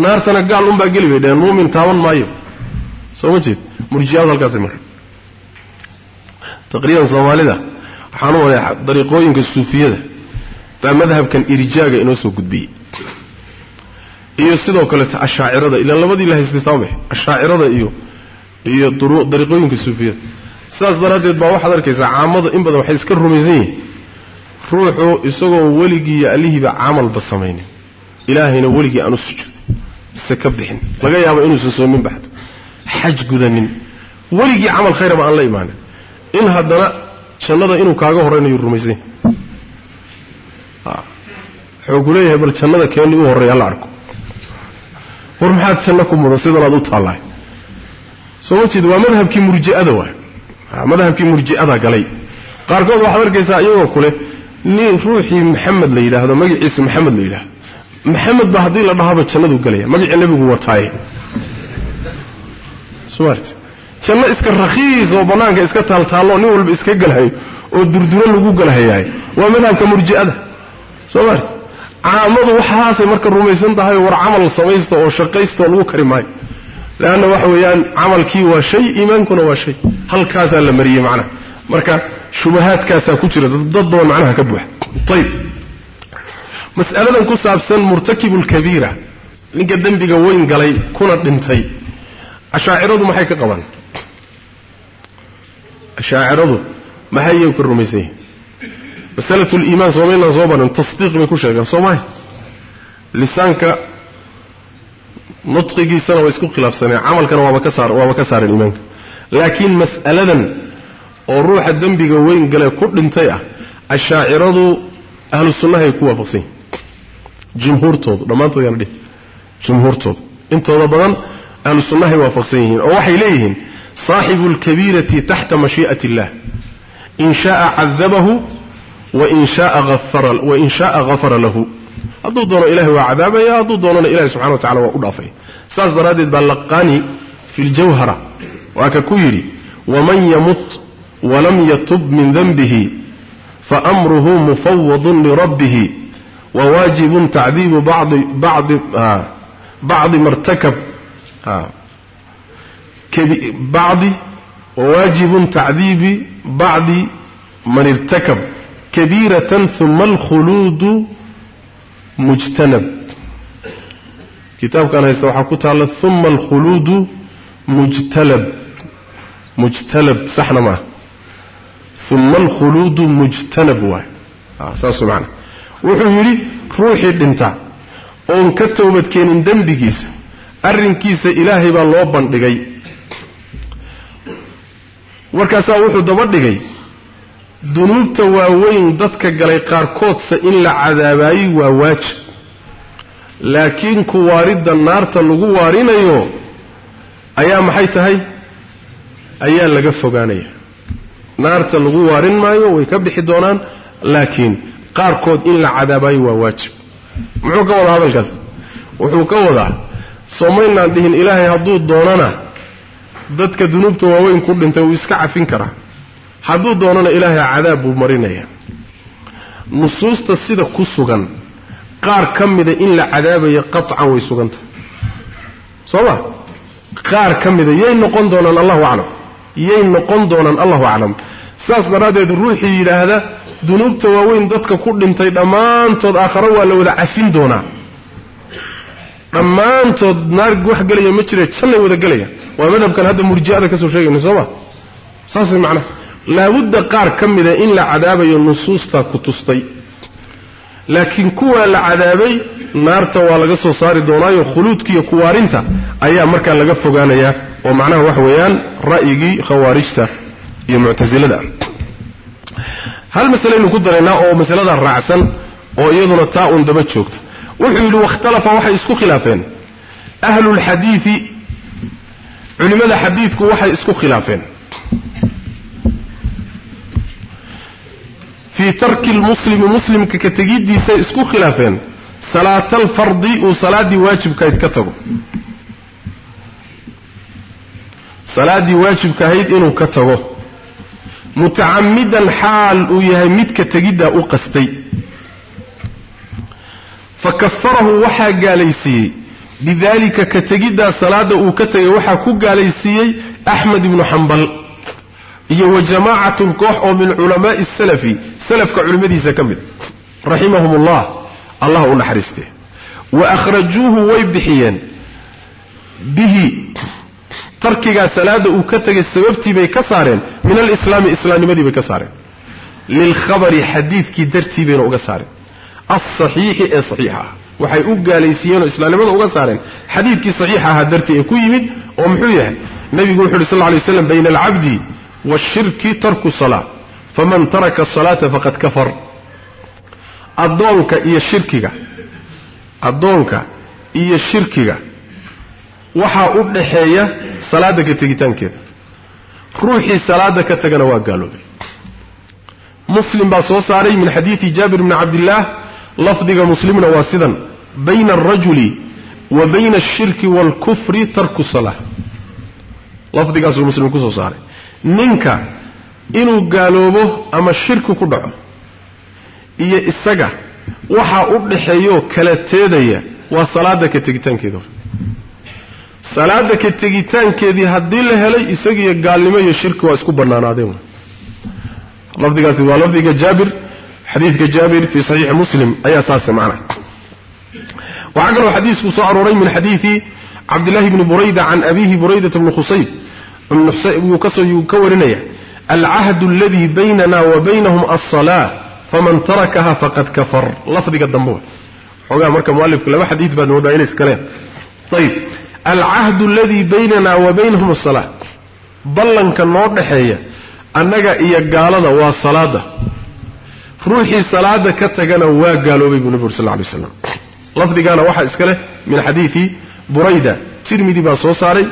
naartana gaal unbaa geli bay dhaheen muumin taaban maayo. Soo ma jeed? Murji'adu halkaasay marka. Taqriiban soomaalida waxaan u malaya dariiqooyinka suufiyada baa madhabkan irjaaga inoo soo gudbiyey. Iyo sidoo kaleeto ashaacirada ilaan labadii la haystay saamax ashaacirada iyo iyo dariiqooyinka suufiyada. Sidaas daraaddeed baa waxaad arkaysaa caamada in badan waxay iska rumaysan yihiin. Ruuxu isagoo weligii iyo allihiiba camalba samaynin. Ilaahayna weligii aan u sujuuday ise ka bixin. Laga yaabo inuusan soomin baxdo. Xaj gudanin. Weligii camal khayraba aan la imaanin. In haddana jannada inuu kaaga horaynayo rumaysan yahay wuxuu ku leeyahay bal jannada keeni u horreeya la arko. War maxaad janno ku mudan? Sidanaad u taallahay soo ma jeed waa madhabkii murji'ada waay. Madhabkii murji'ada galay. Qaarkood waxaad arkaysaa iyagoo kule nin ruuxii maxamed la yidhaahdo magaciisa maxamed la yidhaahdo maxamed ba haddii la dhahaba jannaduu gelaya magacii nebigu wataaye smart janno iska rakhiis oo bannaanka iska taaltaallo nin walba iska gelhayo oo durduro lagu gelhayaay waa madhabka murji'ada. Soo maart caamadu waxaasay marka rumaysan tahay war camal samaysta oo shaqaysta oo lagu kari maayo. Leanna waxa weeyaan camalkii waa shay iimaankuna waa shay. Halkaasaa la mariyey macnaha. Marka shubahaadkaasaa ku jira dad badan macnaha ka buuxa. Ayib mas'aladan ku saabsan murtakibu lkabiira ninka dembiga weyn galay kuna dhintay. Ashaaciradu maxay ka qabaan? Ashaaciradu maxay ka rumaysan yihiin masalatu liimaan soo barin tasdiiq bay ku sheegaan soo mahay lisaanka nudqigiisana waa isku khilaafsaneen camalkana waaba ka saar waaba ka saareen iimaanka. Laakiin mas'aladan oo ruuxa dembiga weyn galee ku dhintay ah ashaaciradu ahlu ku waafaqsan. yihiin jumhuurtoodu dhammaantood yaana dhihi jumhuurtooda intooda badan ahlu sunnahay waafaqsan yihiin oo waxay leeyihiin saaxibu alkabiirati taxta mashii'ati illah in shaaa cadabahu wain shaaa hafara lahu. Hadduu doono ilahay waa cadaabaya hadduu doonona ilahi subxana wa tacala waa u dhaafaya saas daraaddeed baa laqani fi ljawhara waa ka ku yidhi waman yamut walam yatub min denbihi faamruhu mufawadun lirabbihi wawaajibun tacdiibu bacdi martakab bacdi wawaajibun tacdiibi bacdi man irtakab. Kabiiratan uma alkhuluudu mujtanab. Kitaabkan haysta waxaa ku taalla uma alkhuluudu mujtalab mujtalab saxna maaha uma alkhuluudu mujtanab waay saasuu macana wuxuu yidhi ruuxii dhinta oon ka toobadkeenin dembigiisa arrinkiisa ilaahay baa loo bandhigay. Markaasaa wuxuu daba dhigay dunuubta waaweyn dadka galay qaarkoodsa in la cadaabaayey waa waajib. Laakiin ku waaridda naarta lagu waarinayo ayaa maxay tahay? Ayaa laga fogaanaya. Naarta lagu waarin maayo way ka bixi doonaan laakiin qaarkood in la cadaabayo waa waajib. Muxuu ka wadaa hadalkaas? Wuxuu ka wadaa soomaynaan dhihin ilaahay hadduu doonana dadka dunuubta waaweyn ku dhintay wuu iska cafin karaa. Hadduu doonana ilaahay cadaab buu marinaya. Nusuusta sida ku sugan qaar ka mida in la cadaabayo qaطcan way sugan tahay soo ma? Qaar ka mida yay noqon doonaan allahu aclam. Yay noqon doonaan allahu aclam. Saas daraaddeed ruuxii yidhaahda dunuubta waaweyn dadka ku dhintay dhammaantood aakhare waa la wada cafin doonaa. Dhammaantood naar wax gelaya ma jire jannay wada gelaya. Waa madhabkan hadda murji'ada ka soo sheegayna soo ma? Saasay macnaha. Laabudda qaar ka mida in la cadaabayo nusuustaa ku tustay. Laakiin kuwaa la cadaabay naarta waa laga soo saari doonaayo khuluudkiiyo kuwaarinta ayaa markaa laga fogaanayaa oo macnaha waxa weeyaan ra'yigii khawaarijta iyo muctasilada hal masalaynu ku daraynaa oo masalada raacsan oo iyaduna taa uun daba joogta. Wuxuu yidhi wakhtalafa waxay isku khilaafeen. Ahlulxadiidi culimmada xadiidku waxay isku khilaafeen. Fii tarki lmuslimi muslimka ka tegiddiisay isku khilaafeen. Salaata alfardi uu salaaddii waajibkahayd ka tago. Salaaddii waajibkahayd inuu ka tago mutacamidan xaal uu yahay midka tegiddaa u qastay. Fa kafarahu waxaa gaalaysiiyey. Bidaalika ka tegiddaa salaadda uu ka tegay waxaa ku gaalaysiiyey axmed ibnu xambal iyo wa jamaacatun koox oo min culamaa'i salafi. Salafka culimmadiisa ka mid raximahum ullah allah u naxariistee wa akhrajuuhu way bixiyeen. Bihi tarkigaa salaada uu ka tegay sababtii bay ka saareen. Min alislaami islaamnimadii bay ka saareen. Lilkhabari xadiidkii dartii bayna uga saareen. Alsaxiixi ee saxiixa. Ah waxay u gaalaysiiyeenoo islaamnimada uga saareen. Xadiidkii saxiixa ahaa dartii ee ku yimid oo muxuu yahay? Nebigu wuxu uhi sal lla lay slam bayna alcabdi washirki tarku salaa faman taraka asalaata faqad kafar. Addoonka iyo shirkiga. Addoonka iyo shirkiga. Waxaa u dhaxeeya salaada ka tegitaankeeda. Ruuxii salaada ka tagana waa gaaloobay muslim baa soo saaray min xadiidi jaabir bni cabdillaah lafdiga muslimna waa sidan. Bayna alrajuli wa bayna alshirki waalkufri tarku salaa lafdigaasuu muslim ku soo saaray. Ninka inuu gaaloobo ama shirki ku dhaco iyo isaga waxaa u dhaxeeyaoo kala teedaya waa salaada ka tegitaankeeda salaada ka tegitaankeedii haddii la helay isagiiyo gaalnimo iyo shirki waa isku bannaanaadeen. Lafdigaasi waa lafdiga jaabir xadiidka jaabir fii saxiixi muslim ayaa saase macna. Waxaa kaloo xadiisku soo arooray min xadiidi cabdillahi bni burayda can abiihi buraydata bni khusayb. Yuu ka warinaya alcahdu aladii baynana wa baynahum alsalaa faman tarakaha faqad kafar. Lafdiga dambe. Xoogaa marka mualifku laba xadiid baad moodaa inay iskaleen ayib alcahdu aladii baynana wa baynahum asalaa ballanka noo dhaxeeya annaga iyo gaalada waa salaada. Ruuxii salaada ka tagana waa gaaloobay buu nebi ur sal ly slam lafdigaana waxaa iska leh min xadiidi burayda. Tirmidi baa soo saaray.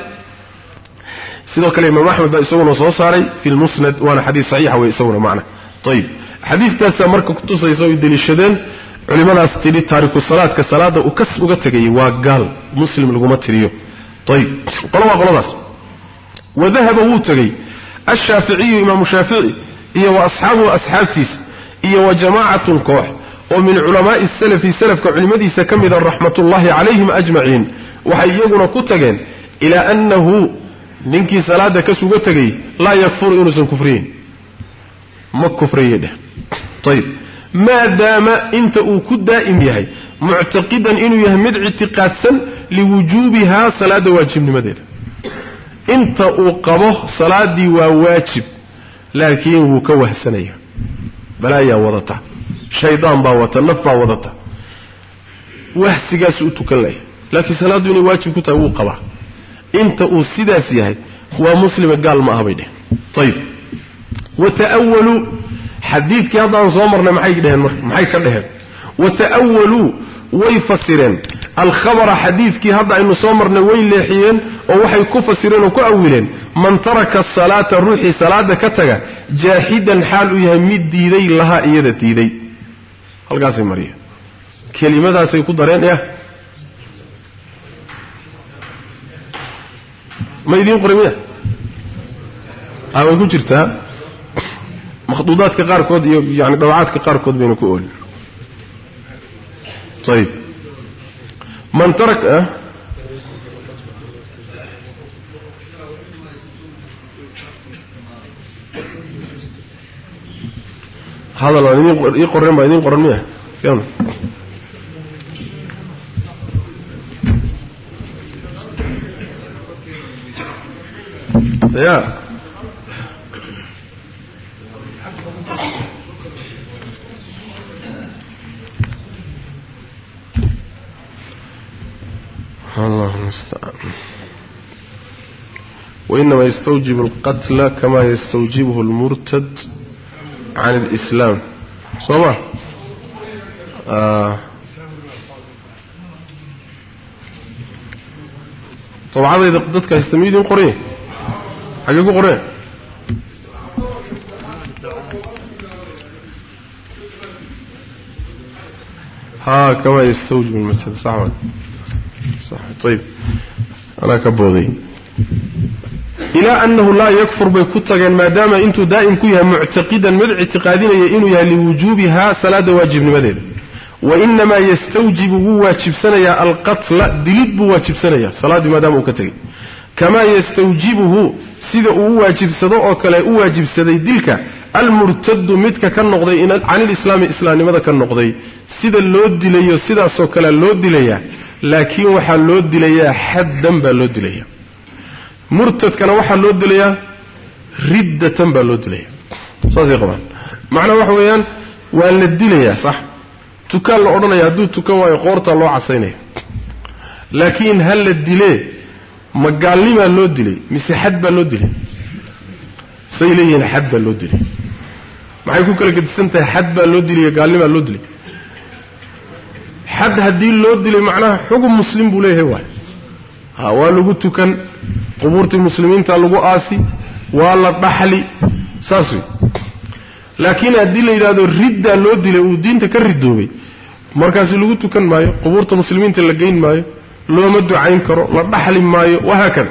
Sidoo kale imaam axmed baa isaguna soo saaray fi lmusnad waana xadiis saxiixa wey isaguna macna. Ayib xadiidkaasaa marka kutusaysa oy deliishadeen culimadaas tidhi taariku salaadka salaada uu kas uga tegayay waa gaal muslim laguma tiriyo. Ayib qolo waa qoladaas. Wadahaba wuu tegey ashaaficiyu imaamu shaafici iyo wa asxaabuhu asxaabtiisa iyo wa jamaacatun koox oo min culamaai salafi salafka culimmadiisa ka mida raxmatullaahi calayhim ajmaciin waxay iyaguna ku tageen ilaa annahu ninkii salaada kas uga tegay laa yakfuru inuusan kufriyeyn ma kufriye dheh. Ayib maadaama inta uu ku daa'im yahay muctaqidan inuu yahay mid ictiqaadsan liwujuubihaa salaada waajibnimadeeda. Inta uu qabo salaaddii waa waajib laakiin wuu ka wahsanaya balaayaa wadata. Shaydaan baa wata naf baa wadata. Wahsigaasuu u tukan laya laakiin salaaddu inay waajib ku tahay wuu qabaa. Inta uu sidaas yahay waa muslima gaal ma aha bay dheheen. Ayib wa ta'awaluu xadiidkii haddaan soo marnay maxay dheheen marka? Maxay ka dheheen wa ta'awaluu way fasireen. Alkhabara xadiidkii hadda aynu soo marnay way leexiyeen oo waxay ku fasireen oo ku awileen man taraka asalaata ruuxii salaada ka taga jaaxidan xaal uu yahay mid diiday lahaa iyada diiday. Halkaasay mariyeen. Kelimadaasay ku dareen yah ma idiin miya a way ku jirtaa makhduudaadka qaarkood iyo yani dabacaadka qaarkood bayna ku oolin ayib man tarak hadal aan idin ii qoreen baa idiin qoran miya? Ya اللهم mustacaan wainama yastawjib alqatla kama yastawjibhu almurtad can alislaam soo ma dabcadayda dadka haysta miyuu idin qoranya xagee ku qoreen ha kama yastawjib almasala sax ayib anaa ka booday ilaa annahu laa yakfur bay ku tageen maadaama intuu daa'im ku yahay muctaqidan mid ictiqaadinaya inuu yahay liwujuubihaa salaada waajibnimadeeda wa inamaa yastawjibu wuu waajibsanayaa alqatla dilid buu waajibsanayaa salaaddii maadaama uu ka tegey kamaa yastawjibuhu sida uu u waajibsado oo kale u waajibsaday dilka almurtadu midka ka noqday canilislaami islaamnimada ka noqday sida loo dilayo sidaasoo kalea loo dilayaa laakiin waxaa loo dilayaa xaddan baa loo dilaya murtadkana waxaa loo dilayaa riddatan baa loo dilaya saasay qabaan. Macnaa waxa weeyaan waa la dilayaa sax? Tukaan la odhanaya hadduu tukan waayo qoortaa loo casaynaya. Laakiin ha la dilee ma gaalnimaa loo dilay mise xad baa loo dilay say leeyihiin xad baa loo dilay. Maxay ku kala gedisan tahay xad baa loo dilay gaalnimaa loo dilay? Xad haddii loo dilay macnaha xugum muslim buu leeyahay waay. Ha waa lagu tukan qubuurtii muslimiinta lagu aasi waa la dhaxli saas wey laakiin haddii la yidhahdo riddaa loo dilay uu diinta ka ridoobay markaasi lagu tukan maayo qubuurta muslimiinta la geyn maayo looma ducayn karo la dhaxli maayo wahaakada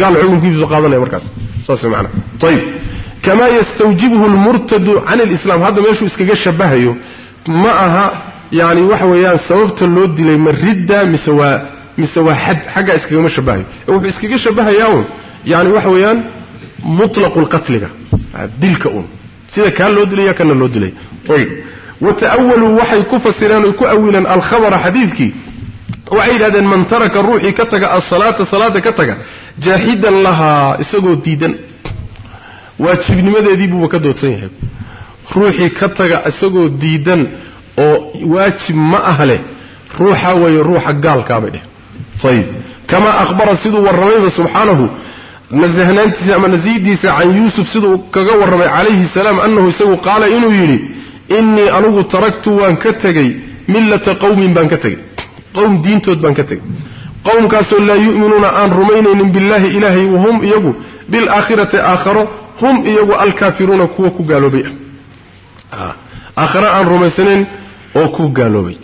gaal xukunkiisu qaadanaya markaas kamaa yastawjibhu lmurtadu can alislam hadda meeshuu iskaga shabahayo ma aha yani waxa weeyaan sababta loo dilay ma ridda mise waa mise waa xad xaggaa iskagama shabahayo ee wuxuu iskaga shabahayaa un yani waxa weeyaan mutlaqu lqatliga dilka un sida kaa loo dilaya kana loo dilay. Ayib wata'awaluu waxay ku fasireen oy ku awileen alkhabara xadiidkii waxay yidhahdeen man taraka ruuxii ka taga asalaata salaada ka taga jaaxidan lahaa isagoo diidan. Waajibnimadeedii ka doodsan yahay. Ruuxii ka taga isagoo diidan oo waajib ma ah leh ruuxa weeye ruuxa gaalkaabay dheh. Ayib kamaa ahbara siduu warramayba subxaanahu nasahnaantiisa ama nasiidiisa can yuusuf siduu kaga warramay calayhi salaam annahu isagu qaala inuu yidhi innii anugu taraktu waan ka tegey millata qowmin baan ka tegey qowm diintood baan ka tegey. Qowmkaasoo laa yu'minuuna aan rumaynaynin billaahi ilaahay wahum iyagu bilaakhirati aakharo hum iyagu alkaafiruuna kuwa ku gaaloobay ah. Aakhare aan rumaysanayn oo ku gaaloobay.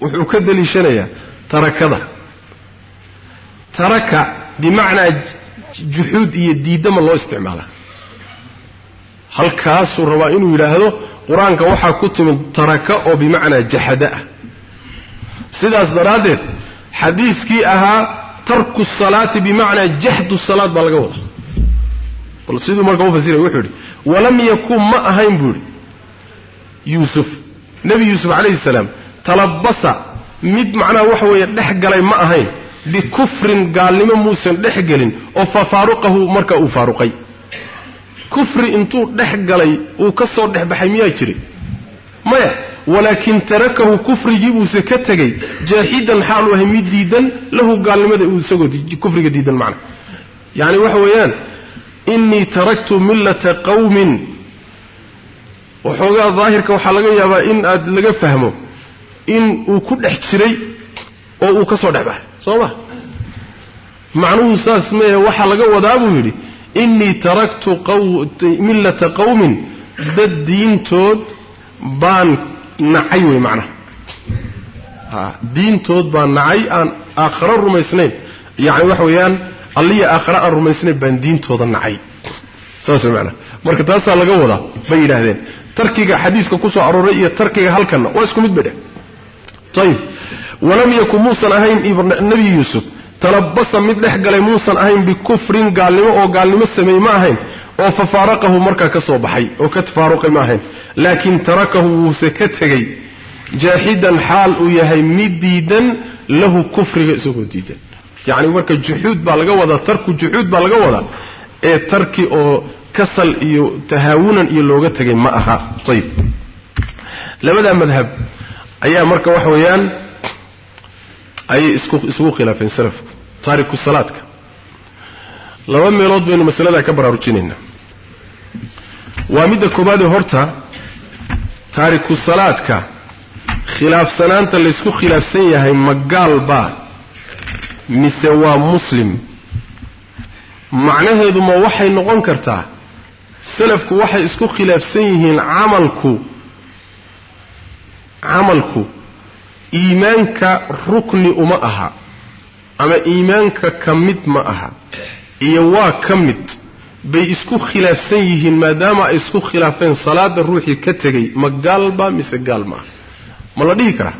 Wuxuu ka daliishanayaa tarakada taraka bimacnaa juxuud iyo diidama loo isticmaala. Halkaasuu rabaa inuu yidhaahdo qur'aanka waxaa ku timid taraka oo bimacnaa jaxada ah. Sidaas daraaddeed xadiiskii ahaa tarku salaati bimacnaa jaxdu salaad baa laga wadaa. Bal siduu marka u fasiray wuxuu yidhi walam yakun ma ahayn buu yidhi. Yuusuf nebi yuusuf calayhi salaam talabasa mid macnaha waxa weeye dhex galay ma ahayn bikufrin gaalnimo muusan dhex gelin oo fa faaruqahu marka uu faaruqay kufri intuu dhex galay uu ka soo dhex baxay miyaa jiray maya walaakin tarakahu kufrigii buuse ka tegey jaaxidan xaaluu ahay mid diidan lahu gaalnimada uu isagoo kufriga diidan macna yacni waxa weeyaan innii taraktu millata qawmin waxoogaa daahirka waxaa laga yaabaa in aad laga fahmo in uu ku dhex jiray oo uu ka soo dhex baxay soo ma macnuhu saas mee waxaa laga wadaa buu yidhi innii taraktu millata qawmin dad diintood baan nacay wey macnaha diintood baan nacay aan aakharo rumaysnayn. Yacni waxa weeyaan alliya aakhare aan rumaysnayn baan diintooda nacay. Saas wey macnaha marka taasaa laga wadaa bay yidhaahdeen. Tarkiga xadiiska ku soo arooray iyo tarkiga halkanna waa isku mid bay dheh ayib walam yakun muusan ahayn nebi yuusuf. Talabasa mid dhex galay muusan ahayn bikufrin gaalnimo oo gaalnimo sameey ma ahayn oo fa markaa ka soo baxay oo ka faaruqay ma ahayn. Laakin tarakahu wuuse ka tegey jaaxidan xaal uu yahay mid diidan lahu kufriga isagoo diidan. Yacni marka juxuud baa laga wadaa tarku juxuud baa laga wadaa ee tarki oo kasal iyo tahaawunan iyo looga tegay ma aha. Ayib labadaa madhab ayaa marka waxa weeyaan ayay isugu khilaafeen salafku taariku salaadka. Laba meelood baynu masaladaa ka baraarujinaynaa waa midda koobaadee horta taariku salaadka khilaafsanaanta laysku khilaafsan yahay ma gaal baa mise waa muslim? Macnaheedu ma waxay noqon kartaa salafku waxay isku khilaafsan yihiin camalku camalku iimaanka rukni uma aha ama iimaanka ka mid ma aha iyo waa ka mid bay isku khilaafsan yihiin maadaama ay isku khilaafeen salaada ruuxii ka tegey ma gaalba mise gaal ma aha? Ma la dhihi karaa?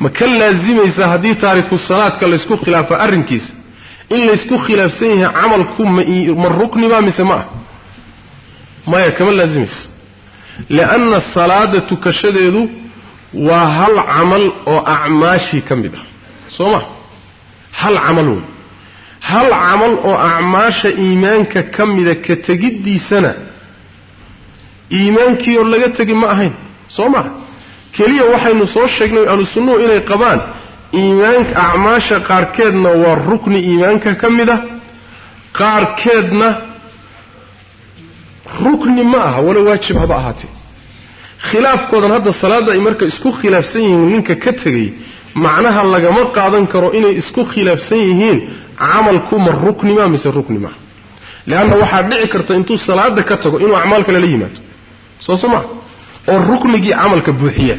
Ma ka laasimaysa haddii taariku salaadka laysku khilaafo arrinkiisa in laysku khilaafsan yahay camalku ma rukniba mise ma ah maya kama laasimaysa lianna salaada tukashadeedu waa hal camal oo acmaashii ka mid ah. Soo ma? Hal camal wey hal camal oo acmaasha iimaanka ka mida ka tegiddiisana iimaankiioo laga tegi ma ahayn. Soo ma? Keliya waxaynu soo sheegnay ahlu sunnuhu inay qabaan iimaanka acmaasha qaarkeedna waa rukni iimaanka ka mid ah. Qaarkeedna rukni ma aha wala waajib haba ahaatee khilaafkoodan hadda salaadda ay marka isku khilaafsan yihiin ninka ka tegay macnaha lagama qaadan karo inay isku khilaafsan yihiin camalku ma ruknima mise rukni maa leanna waxaa dhici karta intuu salaada ka tago inuu acmaal kale la yimaado. Soo maa oo ruknigii camalka buuxiya.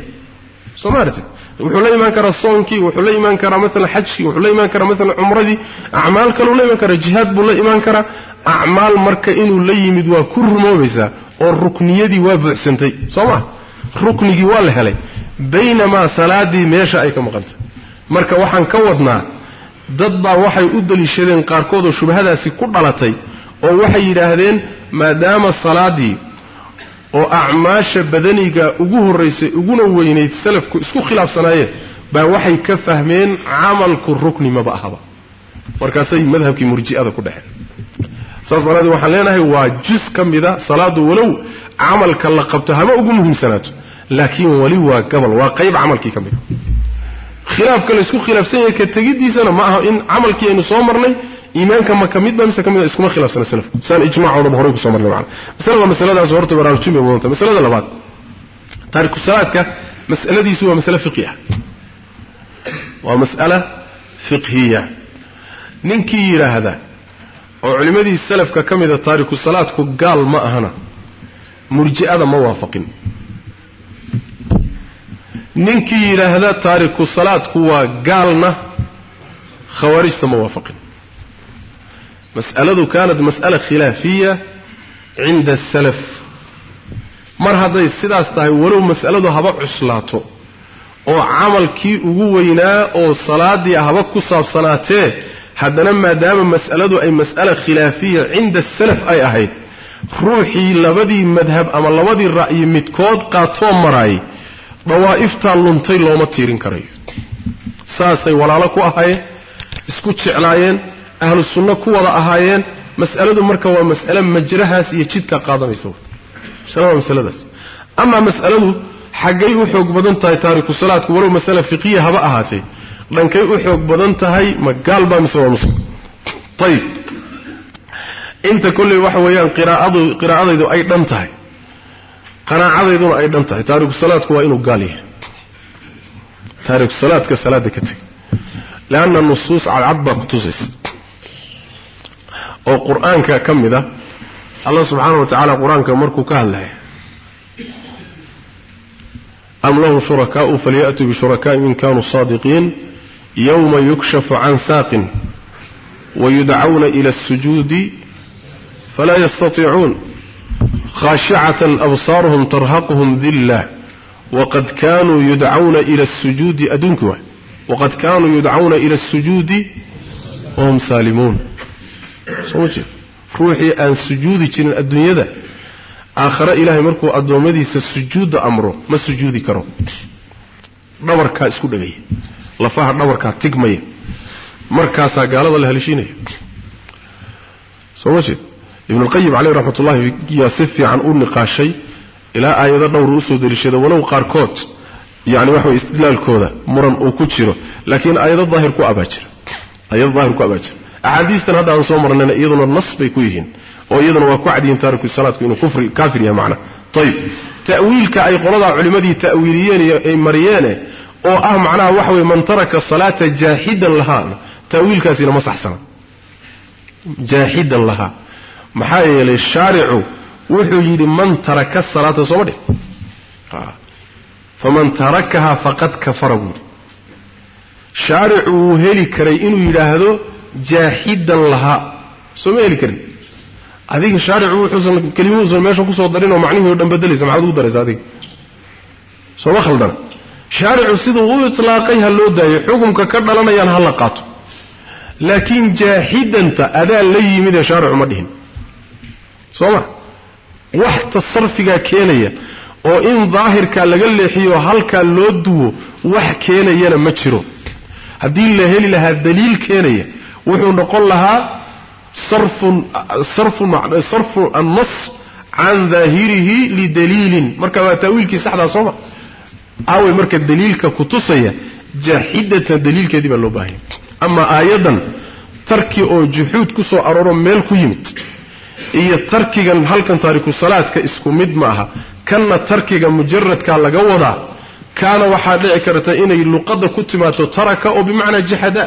Soo ma aragtid? Wuxuu la imaan karaa soonkii wuxuu la imaan karaa maalan xajkii wuxuu la imaan karaa maalan cumradii acmaal kaleu la imaan karaa jihaad buu la imaan karaa acmaal marka inuu la yimid waa ku rumoobaysaa oo rukniyadii waa buuxsantay soo ma? Ruknigii waa la helay. Baynamaa salaadii meesha ay ka maqantay. Marka waxaan ka wadnaa dad baa waxay u daliishadeen qaarkood oo shubhadaasi ku dhalatay oo waxay yidhaahdeen maadaama salaadii oo acmaasha badaniga ugu horraysay uguna weynayd salafku isku khilaafsanaayeen baa waxay ka fahmeen camalku rukni maba ahaba. Markaasay madhabkii murji'ada ku dhexeen saas daraadee waxaan leenahay waa jus ka mida salaadu walow camalka la qabto hama ugu muhiimsanaato laakiin weli waa gabal waa qayb camalkii ka mida. Khilaafka laysku khilaafsan yahay ka tegiddiisana ma aha in camalkii aynu soo marnay iimaanka ma ka midba mise ka mida iskuma khilaafsana salafku saan ijmaacoodaba horay ku soo marnay macana masala waa masaladaas horta baraarujin bay masalada labaad taariku salaadka mas'aladiisu waa masale fiqhi ah. Waa mas'ala fiqhiya. Ninkii yidhaahda oo culimmadii salafka ka mida taariku salaadku gaal ma ahana. Murji'ada ma waafaqin. Ninkii yidhaahda taariku salaadku waa gaalna khawaarijta ma waafaqin. Mas'aladu kaanat mas'ala khilaafiya cinda asalaf mar hadday sidaas tahay walow mas'aladu haba cuslaato oo camalkii ugu weynaa oo salaadii haba ku saabsanaatee haddana maadaama mas'aladu ay mas'ala khilaafiya cinda asalaf ay ahayd ruuxii labadii madhab ama labadii ra'yi midkood qaatoo maraay dawaa'iftaa luntay looma tiirin karayo. Saasay walaalo ku ahaayeen isku jeclaayeen ahlu sunno ku wada ahaayeen mas'aladu marka waa mas'ale majrahaas iyo jidka qaadanaysa waa masaladaas. Amaa mas'aladu xaggay u xoog badan tahay taariku salaadku walow masale fiqiya haba ahaatee dhankay u xoog badan tahay ma gaal baa mise waa muslim ayib inta kolley waxa weeyaan qiraa'adu qiraa'adaydu ay dhan tahay. Qanaacadayduna ay dhan tahay. Taariku salaadku waa inuu gaal yahay. Taariku salaadka salaada ka teg leanna nusuus cadcad baa ku tusaysa. Oo qur'aanka ka mid ah allah subxaana wa tacaala qur'aanka markuu ka hadlaya am lahum shurakaau falyaأtuu bishurakaa'im in kanuu saadiqiin yowma yukshafu can saaqin wayudcawna ila الsujuudi falaa yastatiicuun khashicatan absaaruhum tarhaquhum dilla waqad kanuu yudcawna ila الsujuudi adduunki waay waqad kanuu yudcawna ila الsujuudi wahum saalimuun soo ma jeed ruuxii aan sujuudi jirin adduunyada aakhare ilaahay markuu addoommadiisa sujuudda amro ma sujuudi karo dhabarkaa isku dhegaya lafaha dhabarkaa tigmaya markaasaa gaalada la halishiinaya soo ma jeed ibnulqayim caleyh raxmat ullahi yaa si fiican u niqaashay ilaa aayado dhowr u soo deliishada walow qaarkood yani waxa way istidlaalkooda muran uu ku jiro laakiin aayado daahir ku abaajira aayado daahir ku abaajira axaadiistan hadda aan soo marnayna iyaduna nas bay ku yihiin oo iyaduna waa ku cadyihin taariku salaadku inuu kufri kaafir yahay macna. Ayib ta'wiilka ay qoladaa culimmadii ta'wiiliyeen iyo ay mariyeene oo ah macnaha waxa weye man taraka salaata jaaxidan lahaa ta'wiilkaasina ma saxsana jaaxidan lahaa. Maxaa yeelay shaaricu wuxuu yidhi man taraka salaata sooma dhih faman tarakaha faqad kafara buuri shaaricu wuu heli karay inuu yidhaahdo jaaxidan lahaa. Soo ma heli karin. Adiga shaaricu wuxuusan kelimuhuusan meesha ku soo darin oo macnihii o dhan bedelaysa maxaad ugu daraysa adiga. Sooma khaldana shaaricu siduu u itlaaqay ha loo daayo xukumka ka dhalanayaan ha la qaato. Laakiin jaaxidanta adaa la yimid ee shaaricu ma dhihin. Soo ma? Wax tasarfigaa keenaya oo in daahirkaa laga leexiyo halkaa loo duwo wax keenayana ma jiro. Haddii la heli lahaa daliil keenaya wuxuu noqon lahaa sarfu annas can daahirihi lidaliilin marka waa taawiilkii saxdaa sooma aaway marka daliilka kutusaya jaaxidatan daliilkeedii baa loo baahanya ama aayadan tarki oo juxuud ku soo arooro meel ku yimid iyo tarkigan halkan taariku salaadka isku mid ma aha kanna tarkiga mujaradka laga wadaa kaana waxaa dhici karta inay luqadda ku timaado taraka oo bimacnaa jaxada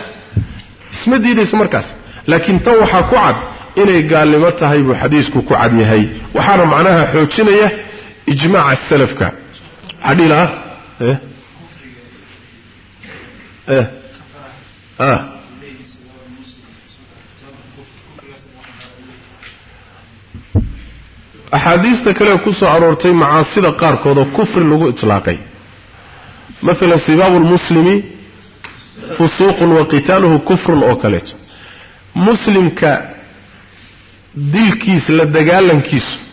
isma diidaysa markaas. Laakiin tan waxaa ku cad inay gaalnimo tahay buu xadiisku ku cad yahay. Waxaana macnaha xoojinaya ijmaaca salafka. Waxaa axaadiista kale ku soo aroortay macaasida qaarkood oo kufri lagu itlaaqay. Maalan sibaabu lmuslimi fusuuqun wa qitaaluhu kufrun oo kaleeto. Muslimka dilkiis la dagaalankiisu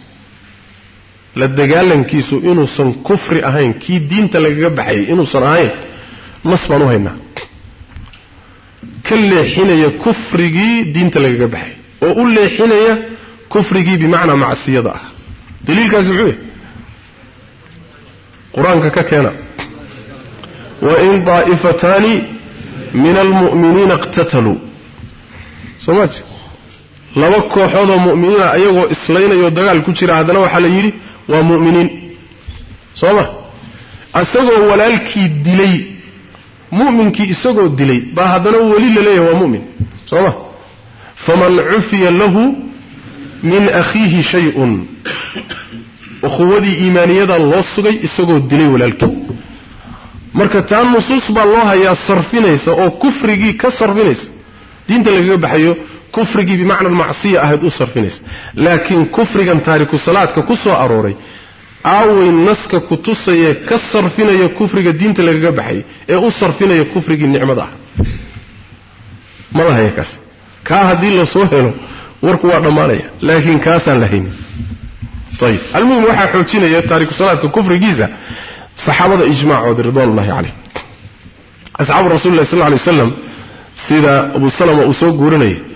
la dagaalankiisu inuusan kufri ahayn kii diinta lagaga baxayay inuusan ahayn nas baan u haynaa. Ka leexinaya kufrigii diinta lagaga baxayay oo u leexinaya kufrigii bimacnaa macsiyada ah. Daliilkaasi muxuu yahy qur'aanka ka keena. Wain daa'ifataani min almu'miniina iqtataluu soo maati laba kooxoodoo mu'miniina ayagoo islaynayo dagaal ku jira haddana waxaa la yidhi waa mu'miniin. Soo ma? Isagoo walaalkii dilay mu'minkii isagoo dilay baa haddana weli la leeyahay waa mu'min. Soo ma? Faman cufiya lahu min akhiihi shay-un. Ukhuwadii iimaaniyada loo sugay isagoo dilay walaalkii. Marka taa nusuus baa loo hayaa sarfinaysa oo kufrigii ka sarfinaysa diinta lagaga baxayo kufrigii bimacna macsiya ahayd u sarfinaysa. Laakiin kufrigan taariku salaadka ku soo arooray aaway naska kutusayee ka sarfinaya kufriga diinta lagaga baxayay ee u sarfinaya kufrigii nicmada ah. Mala haya kaas. Kaa haddii la soo helo warku waa dhammaanaya. Laakiin kaasaan la haynin. Almuhim waxaa xoojinaya taariku salaadka kufrigiisa saxaabada ijmaacooda ridwanullahi calayh. Asxaabu rasuli lah sal alay waslam sida abu salama uu soo guurinayay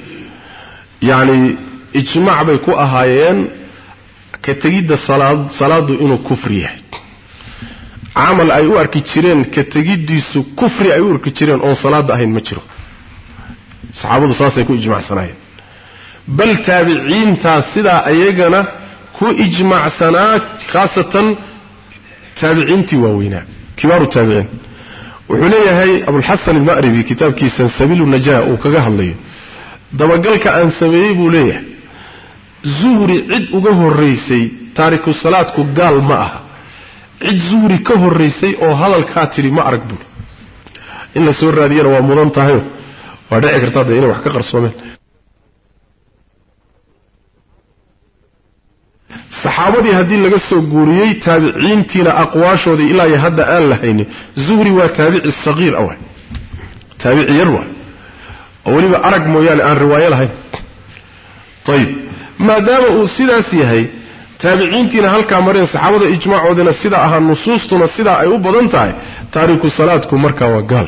yacni ijmaac bay ku ahaayeen ka tegidda salaad salaadu inuu kufri yahay. Camal ay u arki jireen ka tegiddiisu kufri ay u arki jireen oon salaada ahayn ma jiro. Saxaabadu saasay ku ijmacsanaayeen bal taabiciintaa sidaa ayagana ku ijmacsanaa khaasatan taabiciintii waaweynaa kibaaru taabiciin. Wuxuu leeyahay abulxasan alma'ribi kitaabkiisa sabiilu najaa uu kaga hadlayo dabagalka aan sameeyey buu leeyahay. Zuhri cid uga horraysay taariku salaadku gaal ma aha. Cid zuhri ka horraysay oo hadalkaa tidhi ma arag buuri in la soo raadiyana waa mudan tahayo waa dhici kartaa dee inay wax ka qarsoomeen. Saxaabadii haddii laga soo guuriyey taabiciintiina aqwaashoodii ilaa iyo hadda aan lahaynin zuhri waa taabici saqiir ah taabici yar waay oo weliba arag mooyaane aan riwaayo lahayn. Ayib maadaama uu sidaas yahay taabiciintiina halkaa mareen saxaabada ijmaacoodina sidaa ahaa nusuustuna sidaa ay u badan tahay taariku salaadku markaa waa gaal.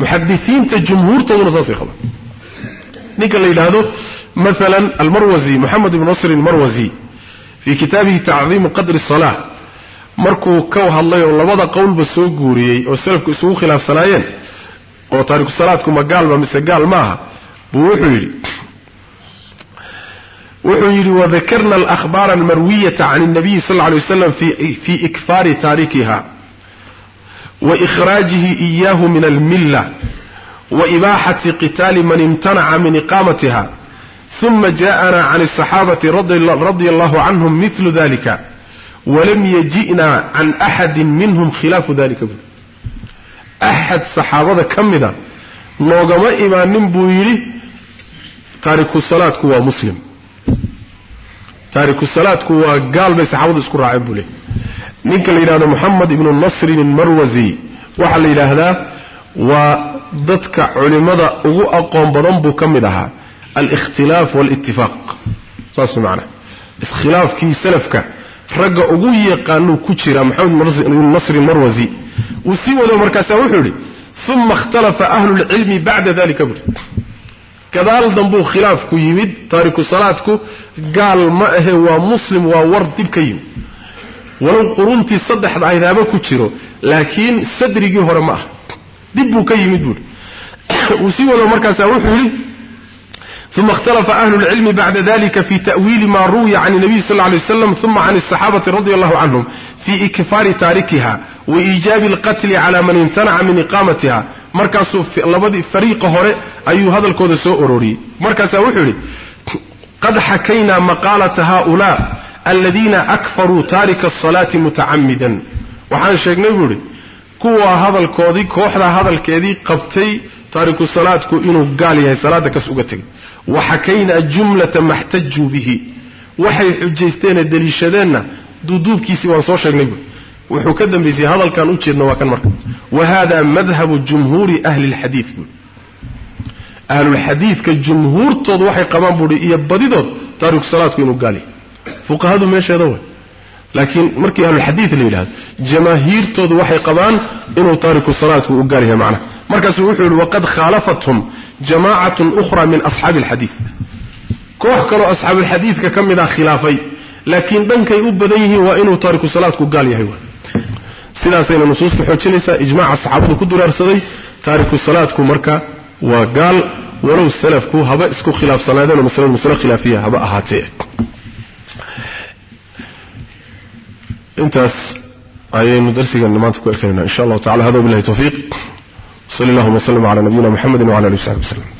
Muxadisiinta jumhuurtooduna saasay qabaan. Ninka la yidhaahdo maalan almarwasi moxamed ibn nasrin marwasi fii kitaabihi tacdiimu qadri salaa markuu ka hadlay oo labada qowlba soo guuriyey oo salafku isugu khilaafsanaayeen oo taariku salaadku ma gaalba mise gaal maaha buu wuxuu yidhi wuxuu yidhi wadakarna alahbaara almarwiyata can اnabiyi sal lla lay waslam fi ikfaari taarikiha waikhraajihi iyahu min almilla waibaaxati qitaali man imtanaca min iqaamatiha uma jaءana can الصaxaabati radia allahu canhum milu dalika walam yaji'na can axadi minhum khilaafu dalika buu axad saxaabada ka mida noogama imaanin buu yidhi taariku salaadku waa muslim taariku salaadku waa gaal bay saxaabadu isku raaceen buu leey ninka la yidhahdo moxamed ibnu nasrin almarwasi waxaa la yidhaahdaa waa dadka culimmada ugu aqoon badan buu ka mid ahaa alikhtilaaf waalitifaaq saas macana iskhilaafkii salafka ragga ugu yaqaanuu ku jira maxamed ibnu nasrin marwasi uu sii wado markaasaa wuxuu yidhi uma ikhtalafa ahlulcilmi bacda dalika buri gadaal dambuu khilaafku yimid taariku salaadku gaal ma ahe waa muslim waa war dib ka yimid. Walow quruntii saddexda aydaaba ku jiro laakiin sadrigii hore ma ah. Dib buu ka yimid buuri uu sii wado markaasaa wuxuu yidhi uma ikhtalafa ahlu lcilmi bacda dalika fi ta'wiili ma ruwiya can nabiy sal ly waslam uma can asaxaabati radi allahu canhum fi ikfaari taarikiha wa iijaabi alqatli cala man imtanaca min iqaamatiha. Markaasuu labadii fariiqa hore ayuu hadalkooda soo uroriyey markaasaa wuxuu yidhi qad xakaynaa maqaalata haulaa aladiina akfaruu taarika asalaati mutacamidan waxaan sheegnay buu idhi kuwaa hadalkoodii kooxdaa hadalkeedii qabtay taariku salaadku inuu gaal yahay salaada kas uga tegay. Wa xakaynaa jumlata maxtajuu bihi. Waxay xujaysteenee deliishadeenna duuduubkiisii waan soo sheegnay buui wuxuu ka dambaysay hadalkan u jeedna waa kan marka. Wa hada madhabu jumhuuri ahli lxadiid buui ahlulxadiidka jumhuurtoodu waxay qabaan buuhi iyo badidood taariku salaadku inuu gaal yahay fuqahadu meesheeda way. Laakiin markii ahlulxadiid la yidhahdo jamaahiirtoodu waxay qabaan inuu taariku salaadku u gaal yahay macnaha markaasuu wuxuu yihi waqad khaalafathum jamaacatun ukhra min asxaabi alxadiid koox kaloo asxaabuulxadiidka ka mid ah khilaafay laakiin dhankay u badan yihiin waa inuu taariku salaadku gaal yahay sidaasayna nusuusta xoojinaysaa ijmaaca saxaabadu ku duraarsaday taariku salaadku marka waa gaal walow salafku haba isku khilaafsanaadeenoo masladu maslo khilaafiya haba ahaatee. Intaas ayaynu darsigeena maanta ku ekanayna insha allahu tacala hada wabilahi tawfiiq. Wsali allahuma wslm cala nabiyina mxamedi wcala alihi w saxbi